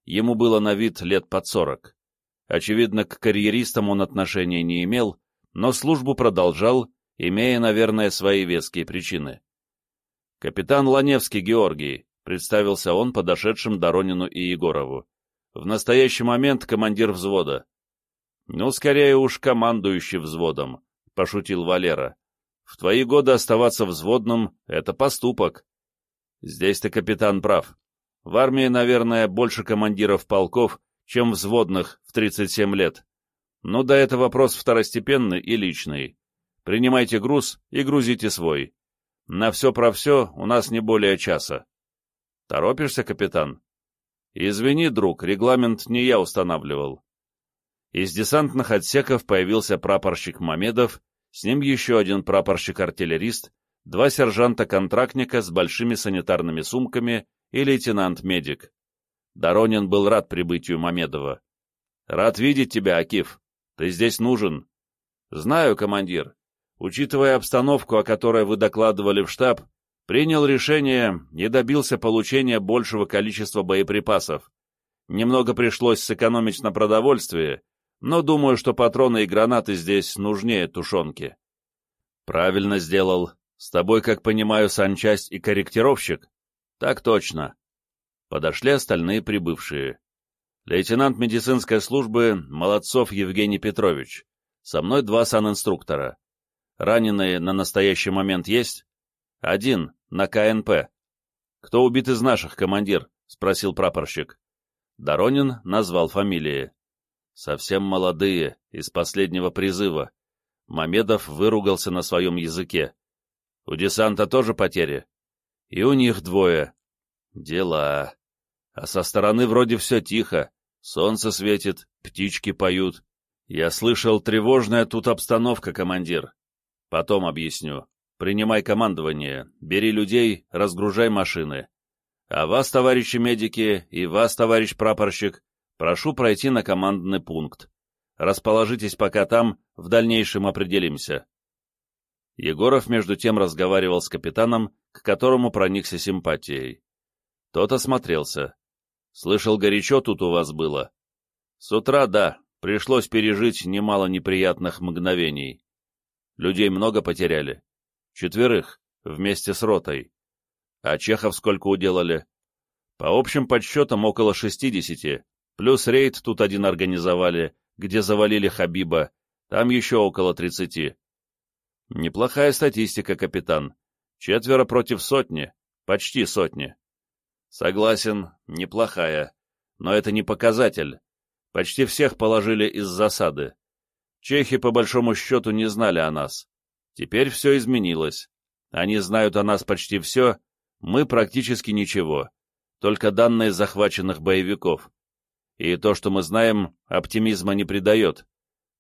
Ему было на вид лет под сорок. Очевидно, к карьеристам он отношения не имел, но службу продолжал, имея, наверное, свои веские причины. «Капитан Ланевский Георгий», — представился он подошедшим Доронину и Егорову. «В настоящий момент командир взвода». «Ну, скорее уж командующий взводом», — пошутил Валера. «В твои годы оставаться взводным — это поступок». «Здесь ты, капитан, прав. В армии, наверное, больше командиров полков, чем взводных в 37 лет. Но да это вопрос второстепенный и личный. Принимайте груз и грузите свой. На все про все у нас не более часа. Торопишься, капитан? Извини, друг, регламент не я устанавливал. Из десантных отсеков появился прапорщик Мамедов, с ним еще один прапорщик-артиллерист, два сержанта-контрактника с большими санитарными сумками и лейтенант-медик. Доронин был рад прибытию Мамедова. «Рад видеть тебя, Акиф. Ты здесь нужен». «Знаю, командир. Учитывая обстановку, о которой вы докладывали в штаб, принял решение и добился получения большего количества боеприпасов. Немного пришлось сэкономить на продовольствии, но думаю, что патроны и гранаты здесь нужнее тушенки». «Правильно сделал. С тобой, как понимаю, санчасть и корректировщик?» Так точно. Подошли остальные прибывшие. Лейтенант медицинской службы Молодцов Евгений Петрович. Со мной два санинструктора. Раненые на настоящий момент есть? Один, на КНП. Кто убит из наших, командир? Спросил прапорщик. Доронин назвал фамилии. Совсем молодые, из последнего призыва. Мамедов выругался на своем языке. У десанта тоже потери? И у них двое. Дела. А со стороны вроде все тихо. Солнце светит, птички поют. Я слышал, тревожная тут обстановка, командир. Потом объясню. Принимай командование, бери людей, разгружай машины. А вас, товарищи медики, и вас, товарищ прапорщик, прошу пройти на командный пункт. Расположитесь пока там, в дальнейшем определимся. Егоров между тем разговаривал с капитаном, к которому проникся симпатией. Тот осмотрелся. «Слышал, горячо тут у вас было?» «С утра, да. Пришлось пережить немало неприятных мгновений. Людей много потеряли. Четверых, вместе с ротой. А Чехов сколько уделали?» «По общим подсчетам около шестидесяти. Плюс рейд тут один организовали, где завалили Хабиба. Там еще около тридцати. Неплохая статистика, капитан. Четверо против сотни. Почти сотни. Согласен, неплохая. Но это не показатель. Почти всех положили из засады. Чехи, по большому счету, не знали о нас. Теперь все изменилось. Они знают о нас почти все, мы практически ничего. Только данные захваченных боевиков. И то, что мы знаем, оптимизма не придает.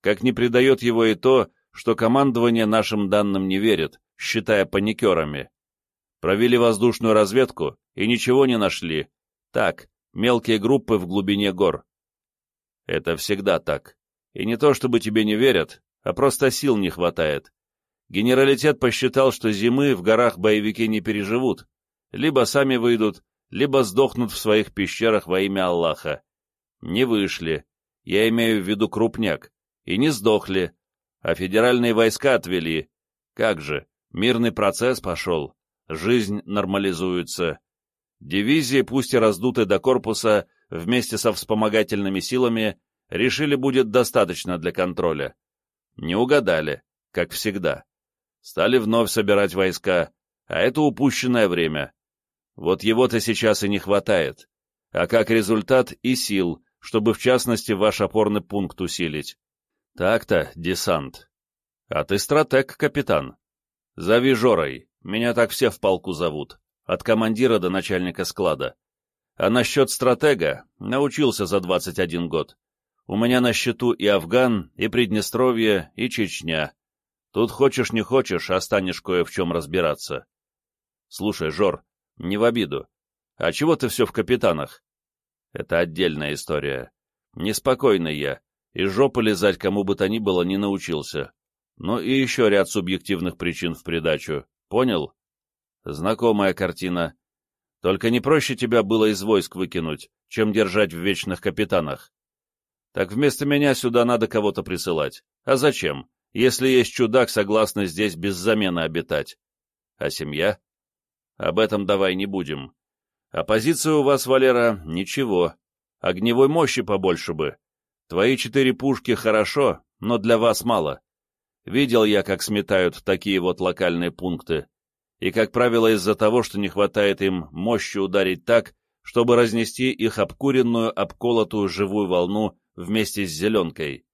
Как не придает его и то, что командование нашим данным не верит, считая паникерами. Провели воздушную разведку и ничего не нашли. Так, мелкие группы в глубине гор. Это всегда так. И не то чтобы тебе не верят, а просто сил не хватает. Генералитет посчитал, что зимы в горах боевики не переживут, либо сами выйдут, либо сдохнут в своих пещерах во имя Аллаха. Не вышли, я имею в виду крупняк, и не сдохли, а федеральные войска отвели. Как же, мирный процесс пошел, жизнь нормализуется. Дивизии, пусть и раздуты до корпуса, вместе со вспомогательными силами, решили будет достаточно для контроля. Не угадали, как всегда. Стали вновь собирать войска, а это упущенное время. Вот его-то сейчас и не хватает. А как результат и сил, чтобы в частности ваш опорный пункт усилить. Так-то, десант. А ты стратег, капитан. Зови Жорой, меня так все в полку зовут, от командира до начальника склада. А насчет стратега научился за 21 год. У меня на счету и Афган, и Приднестровье, и Чечня. Тут хочешь не хочешь, а кое в чем разбираться. Слушай, Жор, не в обиду. А чего ты все в капитанах? Это отдельная история. Неспокойный я, и жопы лизать кому бы то ни было не научился. Ну и еще ряд субъективных причин в придачу. Понял? Знакомая картина. Только не проще тебя было из войск выкинуть, чем держать в вечных капитанах. Так вместо меня сюда надо кого-то присылать. А зачем, если есть чудак, согласный здесь без замены обитать? А семья? Об этом давай не будем. А позиция у вас, Валера, ничего. Огневой мощи побольше бы. Твои четыре пушки хорошо, но для вас мало. Видел я, как сметают такие вот локальные пункты и, как правило, из-за того, что не хватает им мощи ударить так, чтобы разнести их обкуренную, обколотую живую волну вместе с зеленкой.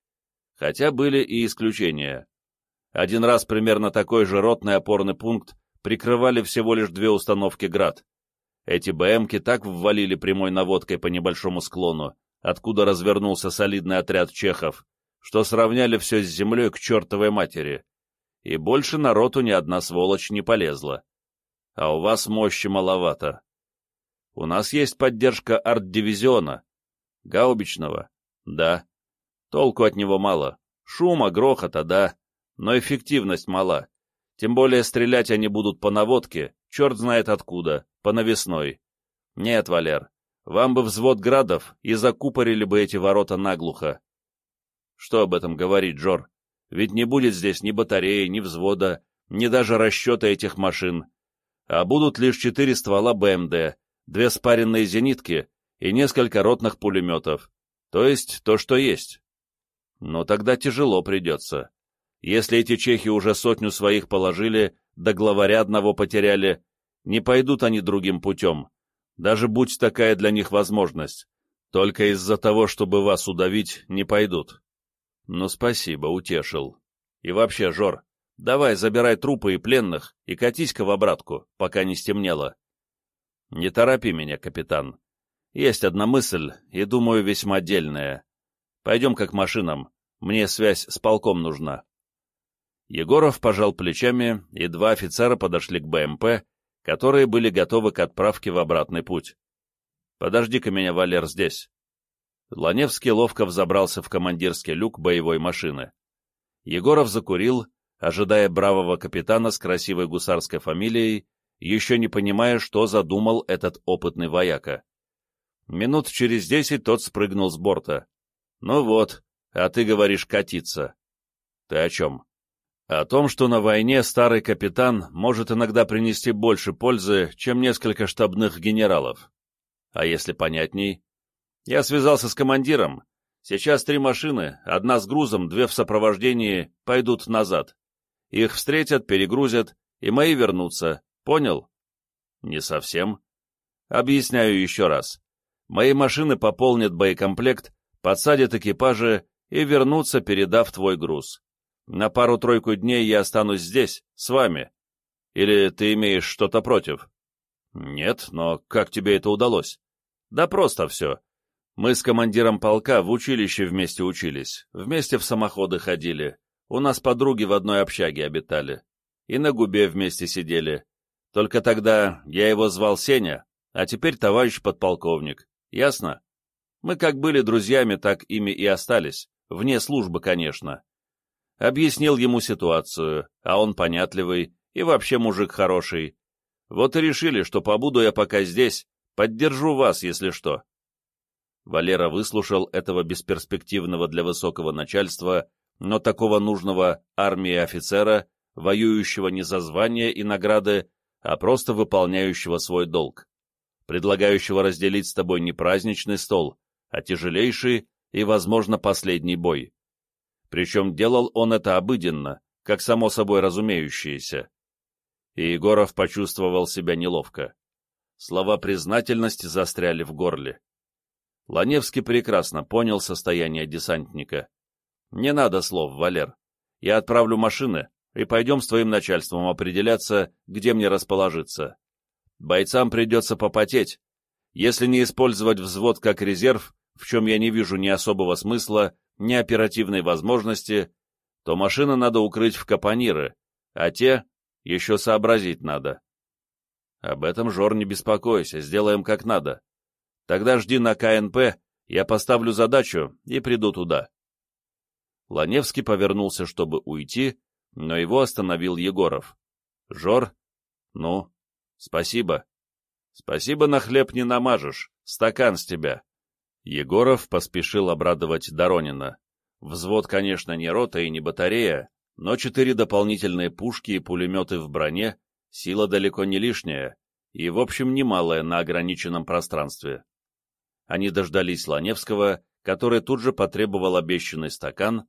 Хотя были и исключения. Один раз примерно такой же ротный опорный пункт прикрывали всего лишь две установки «Град». Эти БМки так ввалили прямой наводкой по небольшому склону, откуда развернулся солидный отряд чехов, что сравняли все с землей к чертовой матери и больше народу ни одна сволочь не полезла. А у вас мощи маловато. У нас есть поддержка арт-дивизиона. Гаубичного? Да. Толку от него мало. Шума, грохота, да. Но эффективность мала. Тем более стрелять они будут по наводке, черт знает откуда, по навесной. Нет, Валер, вам бы взвод градов и закупорили бы эти ворота наглухо. Что об этом говорить, Джор? Ведь не будет здесь ни батареи, ни взвода, ни даже расчета этих машин, а будут лишь четыре ствола БМД, две спаренные зенитки и несколько ротных пулеметов, то есть то, что есть. Но тогда тяжело придется. Если эти чехи уже сотню своих положили, да главаря одного потеряли, не пойдут они другим путем, даже будь такая для них возможность. Только из-за того, чтобы вас удавить, не пойдут. Ну, спасибо, утешил. И вообще, Жор, давай забирай трупы и пленных и катись-ка в обратку, пока не стемнело. Не торопи меня, капитан. Есть одна мысль, и, думаю, весьма дельная. Пойдем как машинам, мне связь с полком нужна. Егоров пожал плечами, и два офицера подошли к БМП, которые были готовы к отправке в обратный путь. «Подожди-ка меня, Валер, здесь». Ланевский ловко взобрался в командирский люк боевой машины. Егоров закурил, ожидая бравого капитана с красивой гусарской фамилией, еще не понимая, что задумал этот опытный вояка. Минут через десять тот спрыгнул с борта. «Ну вот, а ты говоришь катиться». «Ты о чем?» «О том, что на войне старый капитан может иногда принести больше пользы, чем несколько штабных генералов. А если понятней, я связался с командиром. Сейчас три машины, одна с грузом, две в сопровождении, пойдут назад. Их встретят, перегрузят, и мои вернутся. Понял? Не совсем. Объясняю еще раз. Мои машины пополнят боекомплект, подсадят экипажи и вернутся, передав твой груз. На пару-тройку дней я останусь здесь, с вами. Или ты имеешь что-то против? Нет, но как тебе это удалось? Да просто все. Мы с командиром полка в училище вместе учились, вместе в самоходы ходили, у нас подруги в одной общаге обитали, и на губе вместе сидели. Только тогда я его звал Сеня, а теперь товарищ подполковник. Ясно? Мы как были друзьями, так ими и остались, вне службы, конечно. Объяснил ему ситуацию, а он понятливый и вообще мужик хороший. Вот и решили, что побуду я пока здесь, поддержу вас, если что. Валера выслушал этого бесперспективного для высокого начальства, но такого нужного армии офицера, воюющего не за звание и награды, а просто выполняющего свой долг, предлагающего разделить с тобой не праздничный стол, а тяжелейший и, возможно, последний бой. Причем делал он это обыденно, как само собой разумеющееся. И Егоров почувствовал себя неловко. Слова признательности застряли в горле. Ланевский прекрасно понял состояние десантника. «Не надо слов, Валер. Я отправлю машины, и пойдем с твоим начальством определяться, где мне расположиться. Бойцам придется попотеть. Если не использовать взвод как резерв, в чем я не вижу ни особого смысла, ни оперативной возможности, то машины надо укрыть в капониры, а те еще сообразить надо. Об этом, Жор, не беспокойся, сделаем как надо. Тогда жди на КНП, я поставлю задачу и приду туда. Ланевский повернулся, чтобы уйти, но его остановил Егоров. — Жор? — Ну? — Спасибо. — Спасибо на хлеб не намажешь, стакан с тебя. Егоров поспешил обрадовать Доронина. Взвод, конечно, не рота и не батарея, но четыре дополнительные пушки и пулеметы в броне, сила далеко не лишняя, и, в общем, немалая на ограниченном пространстве. Они дождались Ланевского, который тут же потребовал обещанный стакан,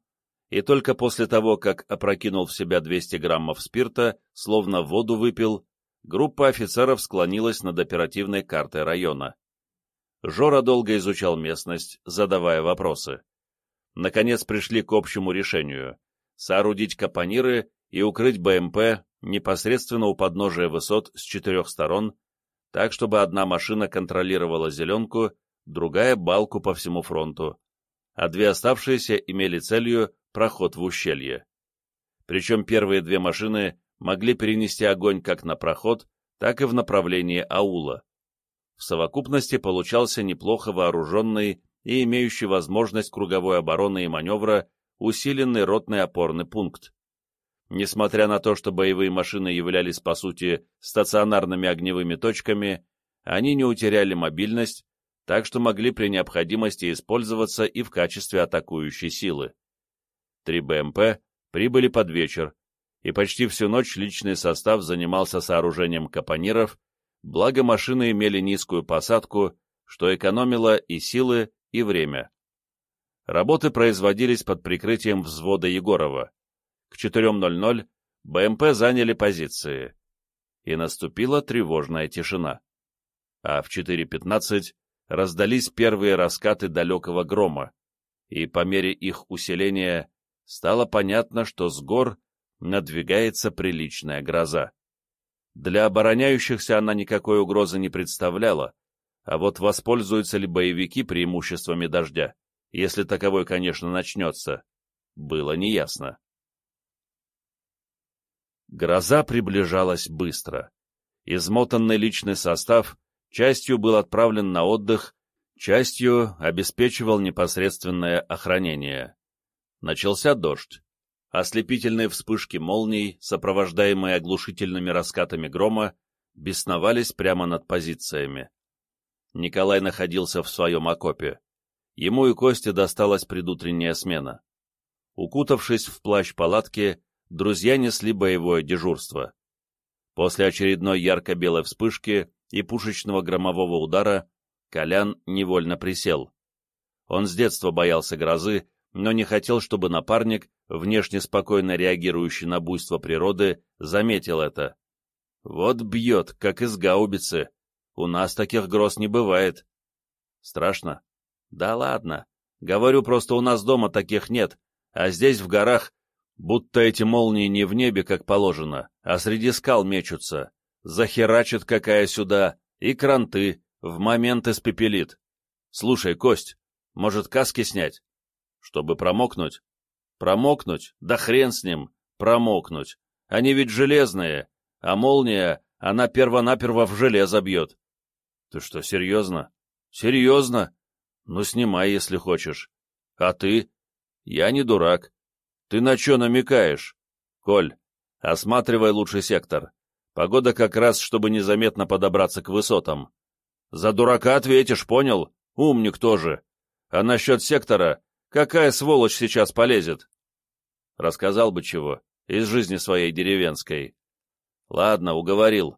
и только после того, как опрокинул в себя 200 граммов спирта, словно воду выпил, группа офицеров склонилась над оперативной картой района. Жора долго изучал местность, задавая вопросы. Наконец пришли к общему решению — соорудить капониры и укрыть БМП непосредственно у подножия высот с четырех сторон, так, чтобы одна машина контролировала зеленку, другая — балку по всему фронту, а две оставшиеся имели целью проход в ущелье. Причем первые две машины могли перенести огонь как на проход, так и в направлении аула. В совокупности получался неплохо вооруженный и имеющий возможность круговой обороны и маневра усиленный ротный опорный пункт. Несмотря на то, что боевые машины являлись по сути стационарными огневыми точками, они не утеряли мобильность так что могли при необходимости использоваться и в качестве атакующей силы. Три БМП прибыли под вечер, и почти всю ночь личный состав занимался сооружением капониров, благо машины имели низкую посадку, что экономило и силы, и время. Работы производились под прикрытием взвода Егорова. К 4.00 БМП заняли позиции, и наступила тревожная тишина. А в 4.15 раздались первые раскаты далекого грома, и по мере их усиления стало понятно, что с гор надвигается приличная гроза. Для обороняющихся она никакой угрозы не представляла, а вот воспользуются ли боевики преимуществами дождя, если таковой, конечно, начнется, было неясно. Гроза приближалась быстро. Измотанный личный состав частью был отправлен на отдых, частью обеспечивал непосредственное охранение. Начался дождь. Ослепительные вспышки молний, сопровождаемые оглушительными раскатами грома, бесновались прямо над позициями. Николай находился в своем окопе. Ему и Косте досталась предутренняя смена. Укутавшись в плащ палатки, друзья несли боевое дежурство. После очередной ярко-белой вспышки и пушечного громового удара Колян невольно присел. Он с детства боялся грозы, но не хотел, чтобы напарник, внешне спокойно реагирующий на буйство природы, заметил это. Вот бьет, как из гаубицы. У нас таких гроз не бывает. Страшно? Да ладно. Говорю, просто у нас дома таких нет, а здесь, в горах, будто эти молнии не в небе, как положено, а среди скал мечутся захерачит какая сюда, и кранты, в момент испепелит. Слушай, Кость, может каски снять? Чтобы промокнуть? Промокнуть? Да хрен с ним, промокнуть. Они ведь железные, а молния, она перво-наперво в железо бьет. Ты что, серьезно? Серьезно? Ну, снимай, если хочешь. А ты? Я не дурак. Ты на что намекаешь? Коль, осматривай лучший сектор. Погода как раз, чтобы незаметно подобраться к высотам. За дурака ответишь, понял? Умник тоже. А насчет сектора, какая сволочь сейчас полезет? Рассказал бы чего, из жизни своей деревенской. Ладно, уговорил.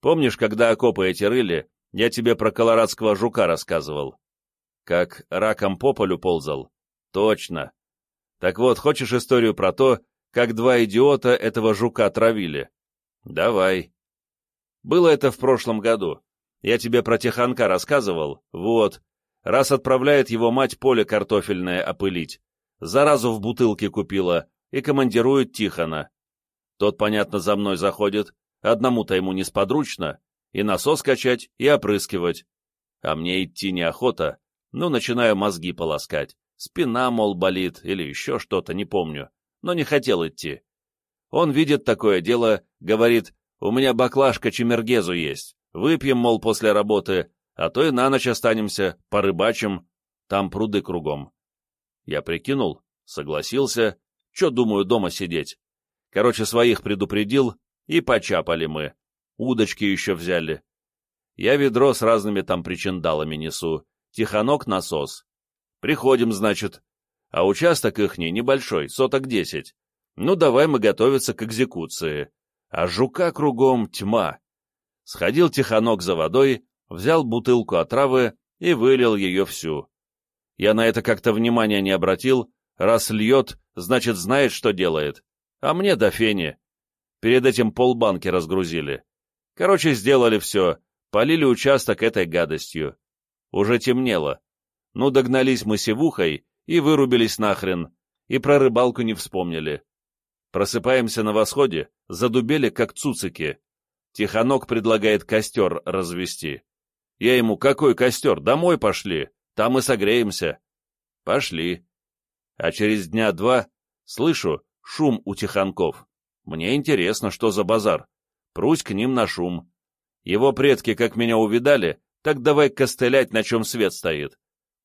Помнишь, когда окопы эти рыли, я тебе про колорадского жука рассказывал? Как раком по полю ползал? Точно. Так вот, хочешь историю про то, как два идиота этого жука травили? Давай. Было это в прошлом году. Я тебе про Тиханка рассказывал? Вот. Раз отправляет его мать поле картофельное опылить. Заразу в бутылке купила и командирует Тихона. Тот, понятно, за мной заходит, одному-то ему несподручно, и насос качать, и опрыскивать. А мне идти неохота, ну, начинаю мозги полоскать. Спина, мол, болит, или еще что-то, не помню, но не хотел идти. Он видит такое дело, говорит, у меня баклажка чемергезу есть, выпьем, мол, после работы, а то и на ночь останемся, порыбачим, там пруды кругом. Я прикинул, согласился, что думаю дома сидеть. Короче, своих предупредил, и почапали мы. Удочки еще взяли. Я ведро с разными там причиндалами несу, тихонок насос. Приходим, значит. А участок ихний небольшой, соток десять. Ну, давай мы готовиться к экзекуции. А жука кругом тьма. Сходил Тихонок за водой, взял бутылку отравы и вылил ее всю. Я на это как-то внимания не обратил, раз льет, значит знает, что делает. А мне до фени. Перед этим полбанки разгрузили. Короче, сделали все, полили участок этой гадостью. Уже темнело. Ну, догнались мы севухой и вырубились нахрен, и про рыбалку не вспомнили. Просыпаемся на восходе, задубели, как цуцики. Тихонок предлагает костер развести. Я ему, какой костер? Домой пошли, там и согреемся. Пошли. А через дня два слышу шум у Тихонков. Мне интересно, что за базар. Прусь к ним на шум. Его предки, как меня увидали, так давай костылять, на чем свет стоит.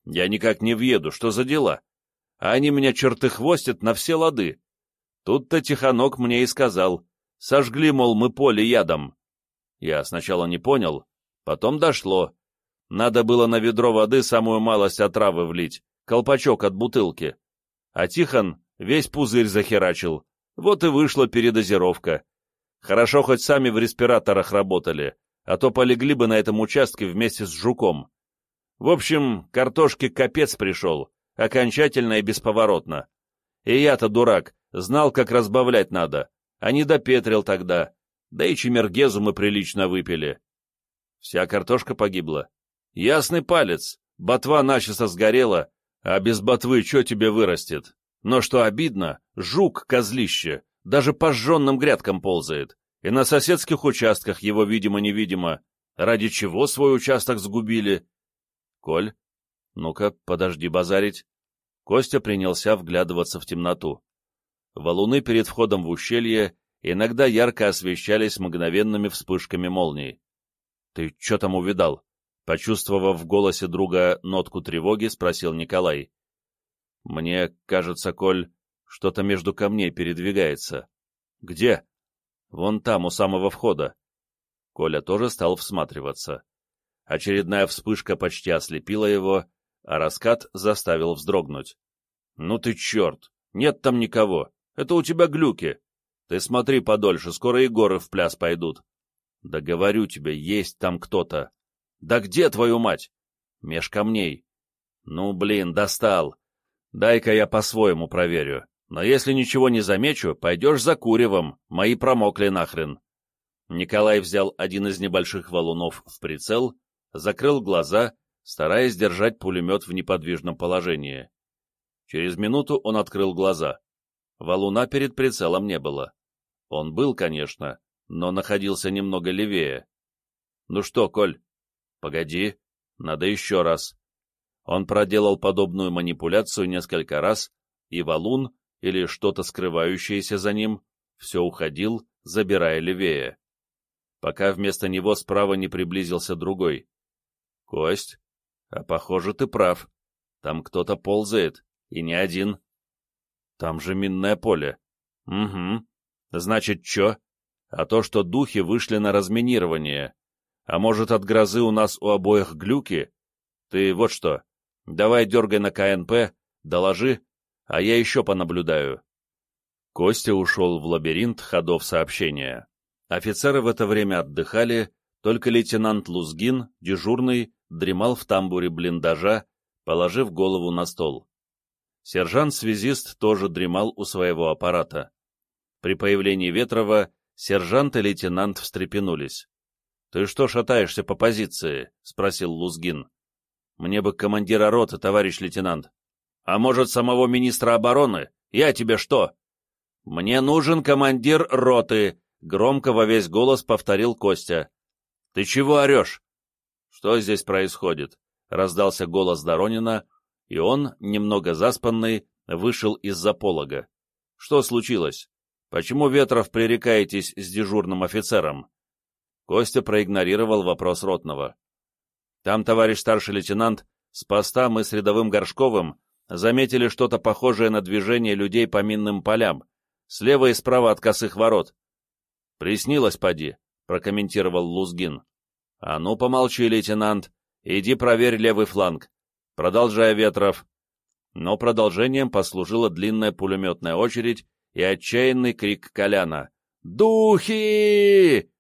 Я никак не въеду, что за дела? А они меня черты хвостят на все лады. Тут-то Тихонок мне и сказал, сожгли, мол, мы поле ядом. Я сначала не понял, потом дошло. Надо было на ведро воды самую малость отравы влить, колпачок от бутылки. А Тихон весь пузырь захерачил. Вот и вышла передозировка. Хорошо, хоть сами в респираторах работали, а то полегли бы на этом участке вместе с жуком. В общем, картошке капец пришел, окончательно и бесповоротно. И я-то дурак, знал, как разбавлять надо, а не допетрил тогда, да и чемергезу мы прилично выпили. Вся картошка погибла. Ясный палец, ботва начисто сгорела, а без ботвы что тебе вырастет? Но что обидно, жук-козлище даже по сжженным грядкам ползает, и на соседских участках его видимо-невидимо. Ради чего свой участок сгубили? Коль, ну-ка, подожди базарить. Костя принялся вглядываться в темноту. Валуны перед входом в ущелье иногда ярко освещались мгновенными вспышками молний. «Ты что там увидал?» Почувствовав в голосе друга нотку тревоги, спросил Николай. «Мне кажется, Коль, что-то между камней передвигается». «Где?» «Вон там, у самого входа». Коля тоже стал всматриваться. Очередная вспышка почти ослепила его, а раскат заставил вздрогнуть. «Ну ты черт! Нет там никого! Это у тебя глюки! Ты смотри подольше, скоро и горы в пляс пойдут!» «Да говорю тебе, есть там кто-то!» «Да где твою мать?» «Меж камней!» «Ну, блин, достал! Дай-ка я по-своему проверю, но если ничего не замечу, пойдешь за куревом, мои промокли нахрен!» Николай взял один из небольших валунов в прицел закрыл глаза, стараясь держать пулемет в неподвижном положении. Через минуту он открыл глаза. Валуна перед прицелом не было. Он был, конечно, но находился немного левее. «Ну что, Коль?» «Погоди, надо еще раз». Он проделал подобную манипуляцию несколько раз, и валун, или что-то скрывающееся за ним, все уходил, забирая левее. Пока вместо него справа не приблизился другой. Кость, а похоже, ты прав. Там кто-то ползает, и не один. Там же минное поле. Угу. Значит, чё? А то, что духи вышли на разминирование. А может, от грозы у нас у обоих глюки? Ты вот что, давай дергай на КНП, доложи, а я еще понаблюдаю. Костя ушел в лабиринт ходов сообщения. Офицеры в это время отдыхали, только лейтенант Лузгин, дежурный, дремал в тамбуре блиндажа, положив голову на стол. Сержант-связист тоже дремал у своего аппарата. При появлении Ветрова сержант и лейтенант встрепенулись. — Ты что шатаешься по позиции? — спросил Лузгин. — Мне бы командира роты, товарищ лейтенант. — А может, самого министра обороны? Я тебе что? — Мне нужен командир роты, — громко во весь голос повторил Костя. — Ты чего орешь? — Что здесь происходит? — раздался голос Доронина, и он, немного заспанный, вышел из-за полога. — Что случилось? Почему, Ветров, пререкаетесь с дежурным офицером? Костя проигнорировал вопрос Ротного. Там, товарищ старший лейтенант, с поста мы с рядовым Горшковым заметили что-то похожее на движение людей по минным полям, слева и справа от косых ворот. «Приснилось, поди», — прокомментировал Лузгин. «А ну, помолчи, лейтенант, иди проверь левый фланг. Продолжай, Ветров». Но продолжением послужила длинная пулеметная очередь и отчаянный крик Коляна. «Духи!»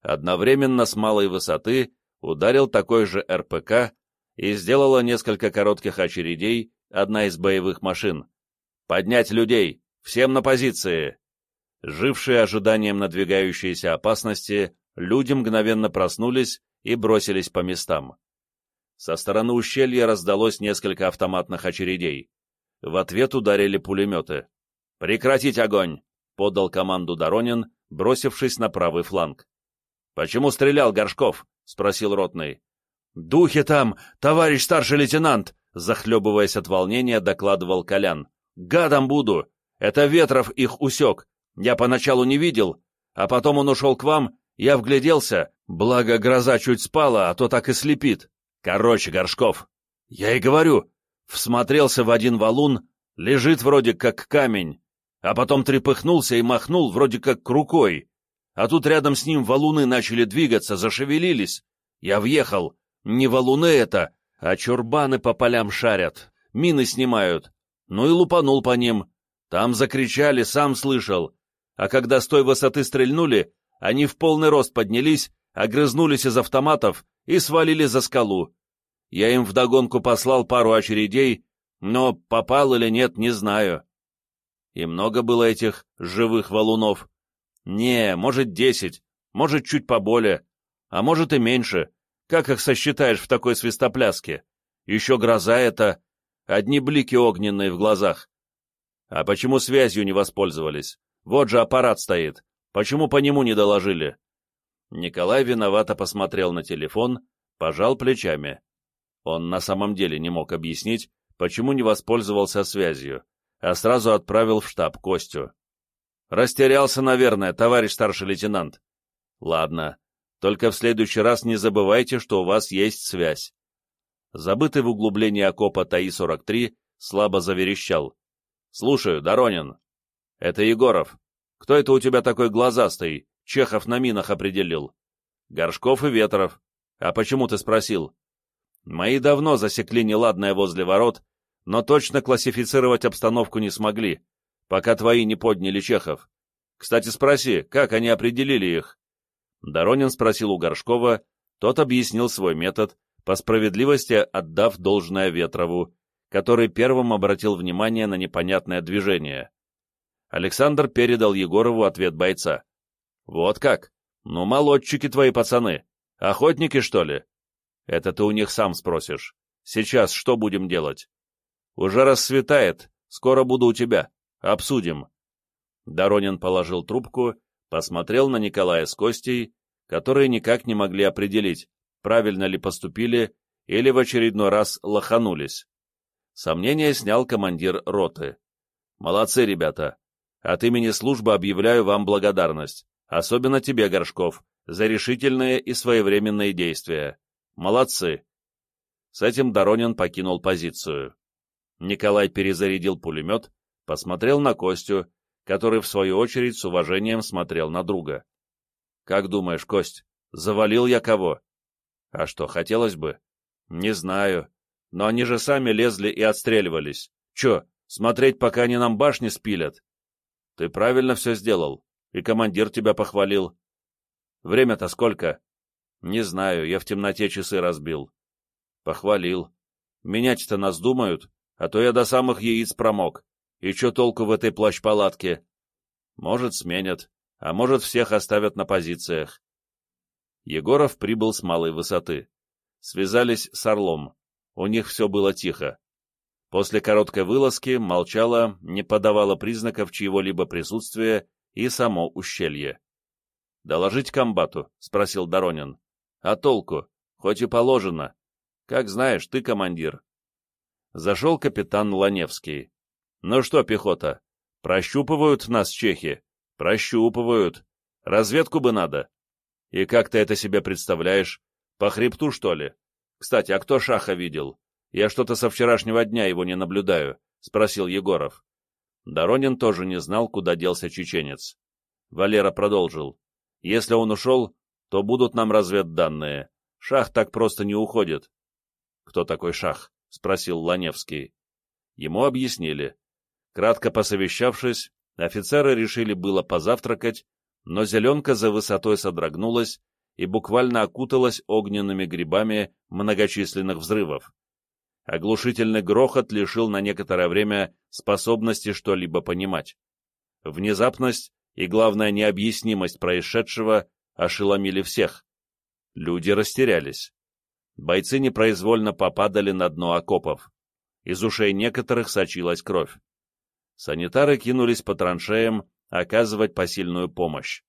Одновременно с малой высоты ударил такой же РПК и сделала несколько коротких очередей одна из боевых машин. «Поднять людей! Всем на позиции!» Жившие ожиданием надвигающейся опасности, люди мгновенно проснулись и бросились по местам. Со стороны ущелья раздалось несколько автоматных очередей. В ответ ударили пулеметы. «Прекратить огонь!» — подал команду Доронин, бросившись на правый фланг. «Почему стрелял Горшков?» — спросил ротный. «Духи там, товарищ старший лейтенант!» — захлебываясь от волнения, докладывал Колян. «Гадом буду! Это Ветров их усек. Я поначалу не видел, а потом он ушел к вам, я вгляделся, благо гроза чуть спала, а то так и слепит. Короче, Горшков, я и говорю, всмотрелся в один валун, лежит вроде как камень, а потом трепыхнулся и махнул вроде как рукой. А тут рядом с ним валуны начали двигаться, зашевелились. Я въехал. Не валуны это, а чурбаны по полям шарят, мины снимают. Ну и лупанул по ним. Там закричали, сам слышал. А когда с той высоты стрельнули, они в полный рост поднялись, огрызнулись из автоматов и свалили за скалу. Я им вдогонку послал пару очередей, но попал или нет, не знаю. И много было этих живых валунов. Не, может, десять, может, чуть поболее, а может и меньше. Как их сосчитаешь в такой свистопляске? Еще гроза это, одни блики огненные в глазах. А почему связью не воспользовались? Вот же аппарат стоит. Почему по нему не доложили? Николай виновато посмотрел на телефон, пожал плечами. Он на самом деле не мог объяснить, почему не воспользовался связью, а сразу отправил в штаб Костю. «Растерялся, наверное, товарищ старший лейтенант». «Ладно, только в следующий раз не забывайте, что у вас есть связь». Забытый в углублении окопа ТАИ-43 слабо заверещал. «Слушаю, Доронин». «Это Егоров. Кто это у тебя такой глазастый? Чехов на минах определил». «Горшков и Ветров. А почему ты спросил?» «Мои давно засекли неладное возле ворот но точно классифицировать обстановку не смогли, пока твои не подняли Чехов. Кстати, спроси, как они определили их?» Доронин спросил у Горшкова, тот объяснил свой метод, по справедливости отдав должное Ветрову, который первым обратил внимание на непонятное движение. Александр передал Егорову ответ бойца. «Вот как? Ну, молодчики твои пацаны. Охотники, что ли?» «Это ты у них сам спросишь. Сейчас что будем делать?» «Уже рассветает. Скоро буду у тебя. Обсудим». Доронин положил трубку, посмотрел на Николая с Костей, которые никак не могли определить, правильно ли поступили или в очередной раз лоханулись. Сомнение снял командир роты. «Молодцы, ребята. От имени службы объявляю вам благодарность, особенно тебе, Горшков, за решительные и своевременные действия. Молодцы!» С этим Доронин покинул позицию. Николай перезарядил пулемет, Посмотрел на Костю, который, в свою очередь, с уважением смотрел на друга. «Как думаешь, Кость, завалил я кого?» «А что, хотелось бы?» «Не знаю. Но они же сами лезли и отстреливались. Че, смотреть, пока они нам башни спилят?» «Ты правильно все сделал, и командир тебя похвалил». «Время-то сколько?» «Не знаю, я в темноте часы разбил». «Похвалил. Менять-то нас думают, а то я до самых яиц промок. И что толку в этой плащ-палатке? Может, сменят, а может, всех оставят на позициях. Егоров прибыл с малой высоты. Связались с Орлом. У них все было тихо. После короткой вылазки молчала, не подавала признаков чьего-либо присутствия и само ущелье. «Доложить комбату?» — спросил Доронин. «А толку? Хоть и положено. Как знаешь, ты командир». Зашел капитан Ланевский. Ну что, пехота, прощупывают нас чехи? Прощупывают. Разведку бы надо. И как ты это себе представляешь? По хребту, что ли? Кстати, а кто Шаха видел? Я что-то со вчерашнего дня его не наблюдаю, — спросил Егоров. Доронин тоже не знал, куда делся чеченец. Валера продолжил. Если он ушел, то будут нам разведданные. Шах так просто не уходит. — Кто такой Шах? — спросил Ланевский. Ему объяснили. Кратко посовещавшись, офицеры решили было позавтракать, но зеленка за высотой содрогнулась и буквально окуталась огненными грибами многочисленных взрывов. Оглушительный грохот лишил на некоторое время способности что-либо понимать. Внезапность и, главное, необъяснимость происшедшего ошеломили всех. Люди растерялись. Бойцы непроизвольно попадали на дно окопов. Из ушей некоторых сочилась кровь санитары кинулись по траншеям оказывать посильную помощь.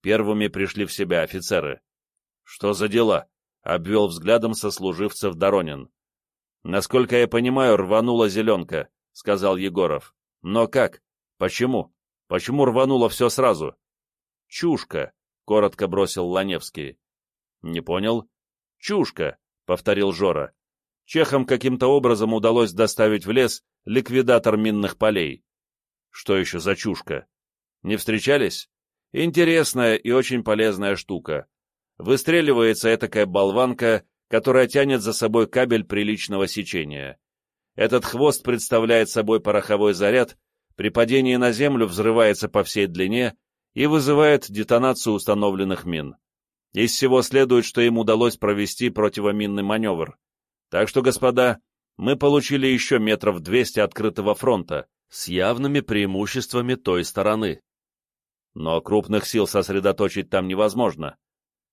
Первыми пришли в себя офицеры. «Что за дела?» — обвел взглядом сослуживцев Доронин. «Насколько я понимаю, рванула зеленка», — сказал Егоров. «Но как? Почему? Почему рвануло все сразу?» «Чушка», — коротко бросил Ланевский. «Не понял?» «Чушка», — повторил Жора. Чехам каким-то образом удалось доставить в лес ликвидатор минных полей. Что еще за чушка? Не встречались? Интересная и очень полезная штука. Выстреливается этакая болванка, которая тянет за собой кабель приличного сечения. Этот хвост представляет собой пороховой заряд, при падении на землю взрывается по всей длине и вызывает детонацию установленных мин. Из всего следует, что им удалось провести противоминный маневр. Так что, господа, мы получили еще метров 200 открытого фронта с явными преимуществами той стороны. Но крупных сил сосредоточить там невозможно.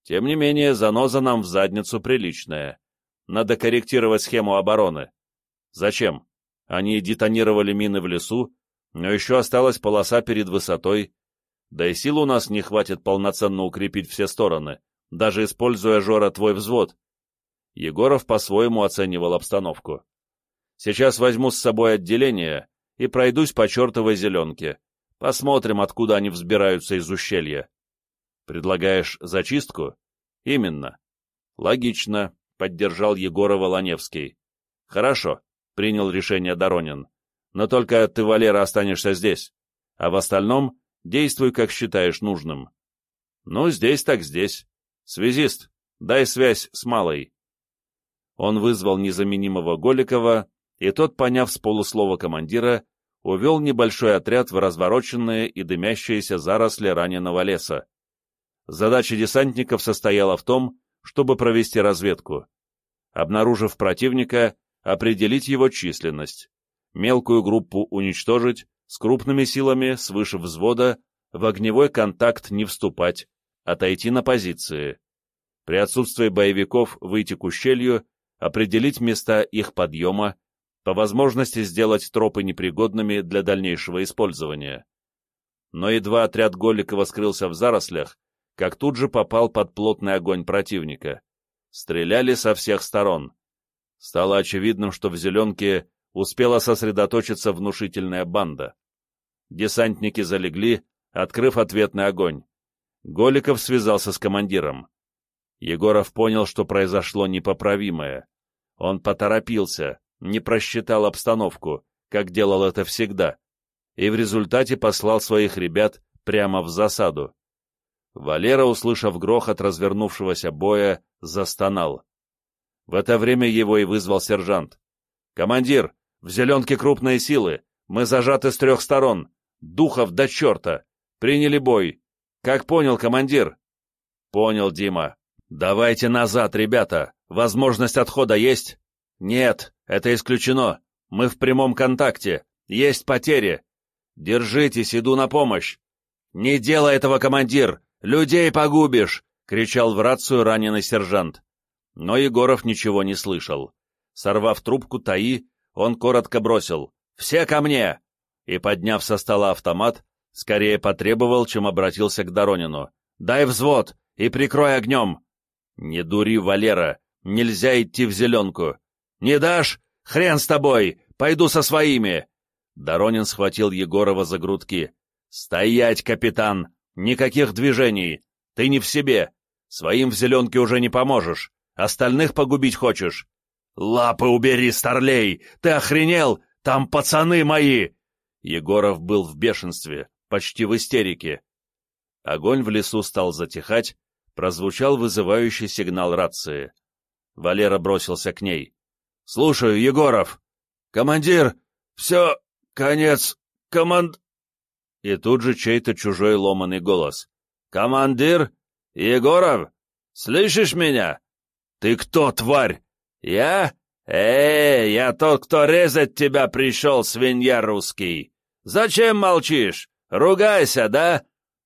Тем не менее, заноза нам в задницу приличная. Надо корректировать схему обороны. Зачем? Они детонировали мины в лесу, но еще осталась полоса перед высотой, да и сил у нас не хватит полноценно укрепить все стороны, даже используя, Жора, твой взвод. Егоров по-своему оценивал обстановку. Сейчас возьму с собой отделение и пройдусь по чертовой зеленке. Посмотрим, откуда они взбираются из ущелья. Предлагаешь зачистку? Именно. Логично, поддержал Егорова Ланевский. Хорошо, принял решение Доронин. Но только ты, Валера, останешься здесь. А в остальном действуй, как считаешь нужным. Ну, здесь так здесь. Связист, дай связь с Малой. Он вызвал незаменимого Голикова, и тот, поняв с полуслова командира, увел небольшой отряд в развороченные и дымящиеся заросли раненого леса. Задача десантников состояла в том, чтобы провести разведку. Обнаружив противника, определить его численность, мелкую группу уничтожить, с крупными силами свыше взвода в огневой контакт не вступать, отойти на позиции. При отсутствии боевиков выйти к ущелью определить места их подъема, по возможности сделать тропы непригодными для дальнейшего использования. Но едва отряд Голикова скрылся в зарослях, как тут же попал под плотный огонь противника. Стреляли со всех сторон. Стало очевидным, что в «зеленке» успела сосредоточиться внушительная банда. Десантники залегли, открыв ответный огонь. Голиков связался с командиром. Егоров понял, что произошло непоправимое. Он поторопился, не просчитал обстановку, как делал это всегда. и в результате послал своих ребят прямо в засаду. Валера, услышав грохот развернувшегося боя, застонал. В это время его и вызвал сержант. «Командир, в зеленке крупные силы, мы зажаты с трех сторон, духов до черта, приняли бой. Как понял, командир?» «Понял, Дима. Давайте назад, ребята, возможность отхода есть?» «Нет, это исключено. Мы в прямом контакте. Есть потери. Держитесь, иду на помощь. Не делай этого, командир! Людей погубишь! кричал в рацию раненый сержант. Но Егоров ничего не слышал. Сорвав трубку ТАИ, он коротко бросил «Все ко мне!» и, подняв со стола автомат, скорее потребовал, чем обратился к Доронину. «Дай взвод и прикрой огнем!» «Не дури, Валера, нельзя идти в зеленку!» «Не дашь? Хрен с тобой! Пойду со своими!» Доронин схватил Егорова за грудки. «Стоять, капитан! Никаких движений! Ты не в себе! Своим в зеленке уже не поможешь! Остальных погубить хочешь!» «Лапы убери, старлей! Ты охренел? Там пацаны мои!» Егоров был в бешенстве, почти в истерике. Огонь в лесу стал затихать, прозвучал вызывающий сигнал рации. Валера бросился к ней. «Слушаю, Егоров!» «Командир, все, «Конец! Команд...» И тут же чей-то чужой ломаный голос. «Командир? Егоров? Слышишь меня? Ты кто, тварь? Я? Эй, я тот, кто резать тебя пришел, свинья русский. Зачем молчишь? Ругайся, да?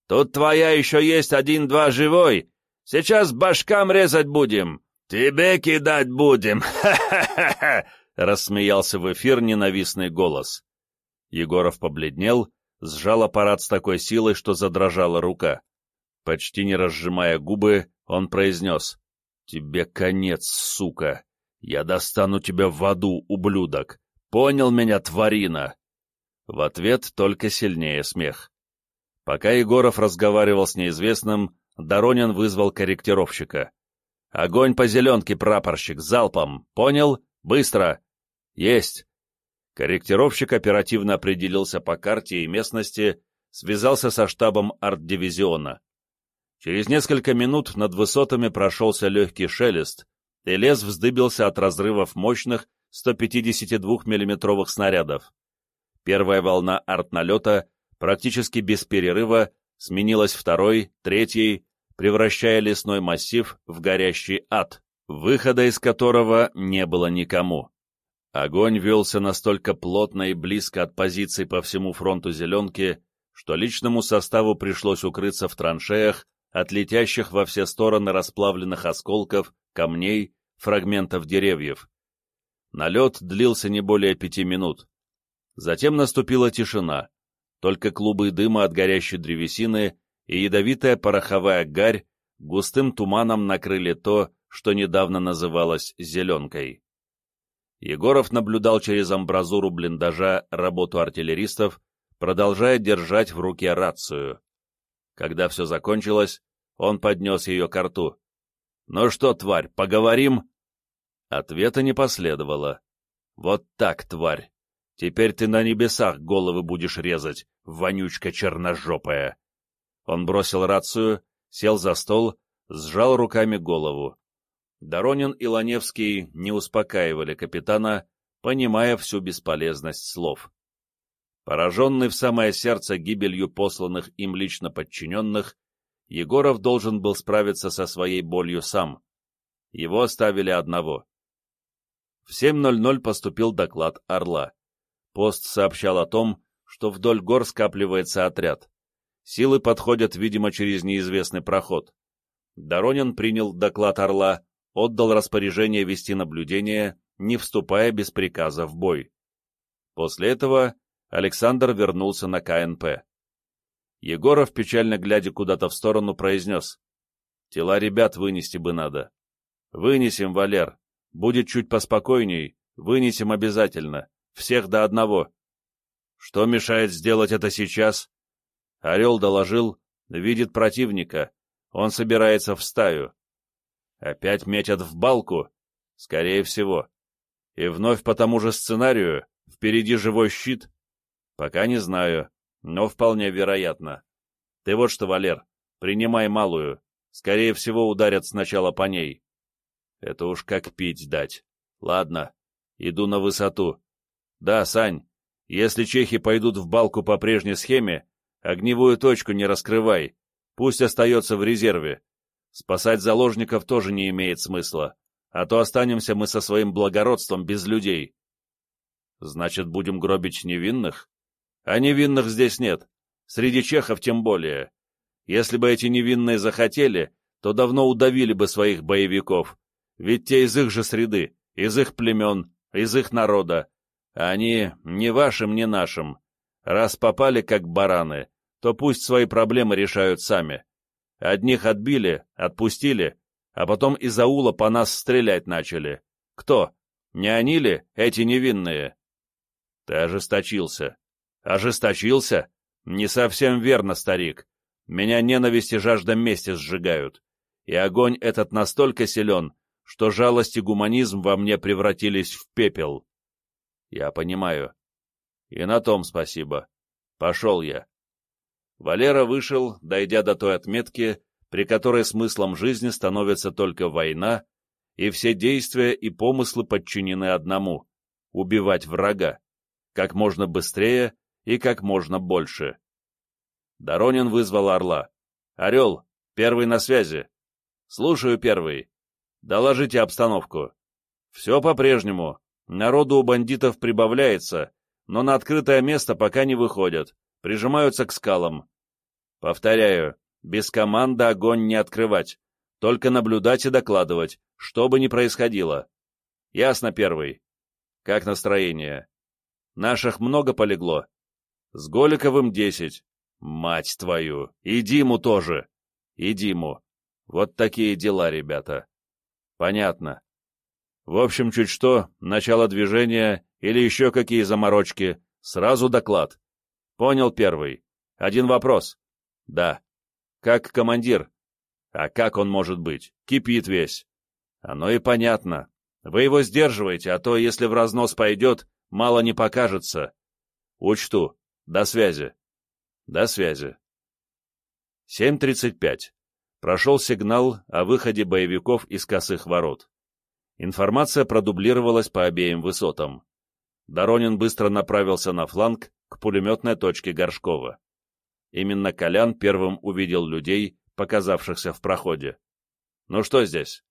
Тут твоя еще есть один-два живой. Сейчас башкам резать будем. Тебе кидать будем. Ха-ха-ха!» Рассмеялся в эфир ненавистный голос. Егоров побледнел, сжал аппарат с такой силой, что задрожала рука. Почти не разжимая губы, он произнес «Тебе конец, сука! Я достану тебя в аду, ублюдок! Понял меня, тварина!» В ответ только сильнее смех. Пока Егоров разговаривал с неизвестным, Доронин вызвал корректировщика. «Огонь по зеленке, прапорщик, залпом! Понял? Быстро!» «Есть!» Корректировщик оперативно определился по карте и местности, связался со штабом арт-дивизиона. Через несколько минут над высотами прошелся легкий шелест, и лес вздыбился от разрывов мощных 152 миллиметровых снарядов. Первая волна арт-налета практически без перерыва сменилась второй, третьей, превращая лесной массив в горящий ад, выхода из которого не было никому. Огонь велся настолько плотно и близко от позиций по всему фронту «зеленки», что личному составу пришлось укрыться в траншеях от летящих во все стороны расплавленных осколков, камней, фрагментов деревьев. Налет длился не более пяти минут. Затем наступила тишина, только клубы дыма от горящей древесины и ядовитая пороховая гарь густым туманом накрыли то, что недавно называлось «зеленкой». Егоров наблюдал через амбразуру блиндажа работу артиллеристов, продолжая держать в руке рацию. Когда все закончилось, он поднес ее к рту. «Ну что, тварь, поговорим?» Ответа не последовало. «Вот так, тварь! Теперь ты на небесах головы будешь резать, вонючка черножопая!» Он бросил рацию, сел за стол, сжал руками голову. Доронин и Ланевский не успокаивали капитана, понимая всю бесполезность слов. Пораженный в самое сердце гибелью посланных им лично подчиненных, Егоров должен был справиться со своей болью сам. Его оставили одного. В 7.00 поступил доклад «Орла». Пост сообщал о том, что вдоль гор скапливается отряд. Силы подходят, видимо, через неизвестный проход. Доронин принял доклад «Орла», отдал распоряжение вести наблюдение, не вступая без приказа в бой. После этого Александр вернулся на КНП. Егоров, печально глядя куда-то в сторону, произнес. «Тела ребят вынести бы надо». «Вынесем, Валер. Будет чуть поспокойней. Вынесем обязательно. Всех до одного». «Что мешает сделать это сейчас?» Орел доложил. «Видит противника. Он собирается в стаю. Опять метят в балку? Скорее всего. И вновь по тому же сценарию, впереди живой щит. Пока не знаю, но вполне вероятно. Ты вот что, Валер, принимай малую. Скорее всего, ударят сначала по ней. Это уж как пить дать. Ладно, иду на высоту. Да, Сань, если чехи пойдут в балку по прежней схеме, огневую точку не раскрывай, пусть остается в резерве. Спасать заложников тоже не имеет смысла, а то останемся мы со своим благородством без людей. Значит, будем гробить невинных? А невинных здесь нет, среди чехов тем более. Если бы эти невинные захотели, то давно удавили бы своих боевиков, ведь те из их же среды, из их племен, из их народа. Они ни вашим, ни нашим. Раз попали как бараны, то пусть свои проблемы решают сами. Одних отбили, отпустили, а потом из аула по нас стрелять начали. Кто? Не они ли, эти невинные? Ты ожесточился. Ожесточился? Не совсем верно, старик. Меня ненависть и жажда мести сжигают. И огонь этот настолько силен, что жалость и гуманизм во мне превратились в пепел. Я понимаю. И на том спасибо. Пошел я. Валера вышел, дойдя до той отметки, при которой смыслом жизни становится только война, и все действия и помыслы подчинены одному — убивать врага, как можно быстрее и как можно больше. Доронин вызвал Орла. «Орел, первый на связи». «Слушаю, первый. Доложите обстановку». «Все по-прежнему. Народу у бандитов прибавляется, но на открытое место пока не выходят, прижимаются к скалам. Повторяю, без команды огонь не открывать, только наблюдать и докладывать, что бы ни происходило. Ясно, первый. Как настроение? Наших много полегло? С Голиковым десять. Мать твою! И Диму тоже! И Диму. Вот такие дела, ребята. Понятно. В общем, чуть что, начало движения или еще какие заморочки, сразу доклад. Понял первый. Один вопрос. Да. Как командир? А как он может быть? Кипит весь. Оно и понятно. Вы его сдерживаете, а то, если в разнос пойдет, мало не покажется. Учту. До связи. До связи. 7.35. Прошел сигнал о выходе боевиков из косых ворот. Информация продублировалась по обеим высотам. Доронин быстро направился на фланг к пулеметной точке Горшкова. Именно Колян первым увидел людей, показавшихся в проходе. «Ну что здесь?»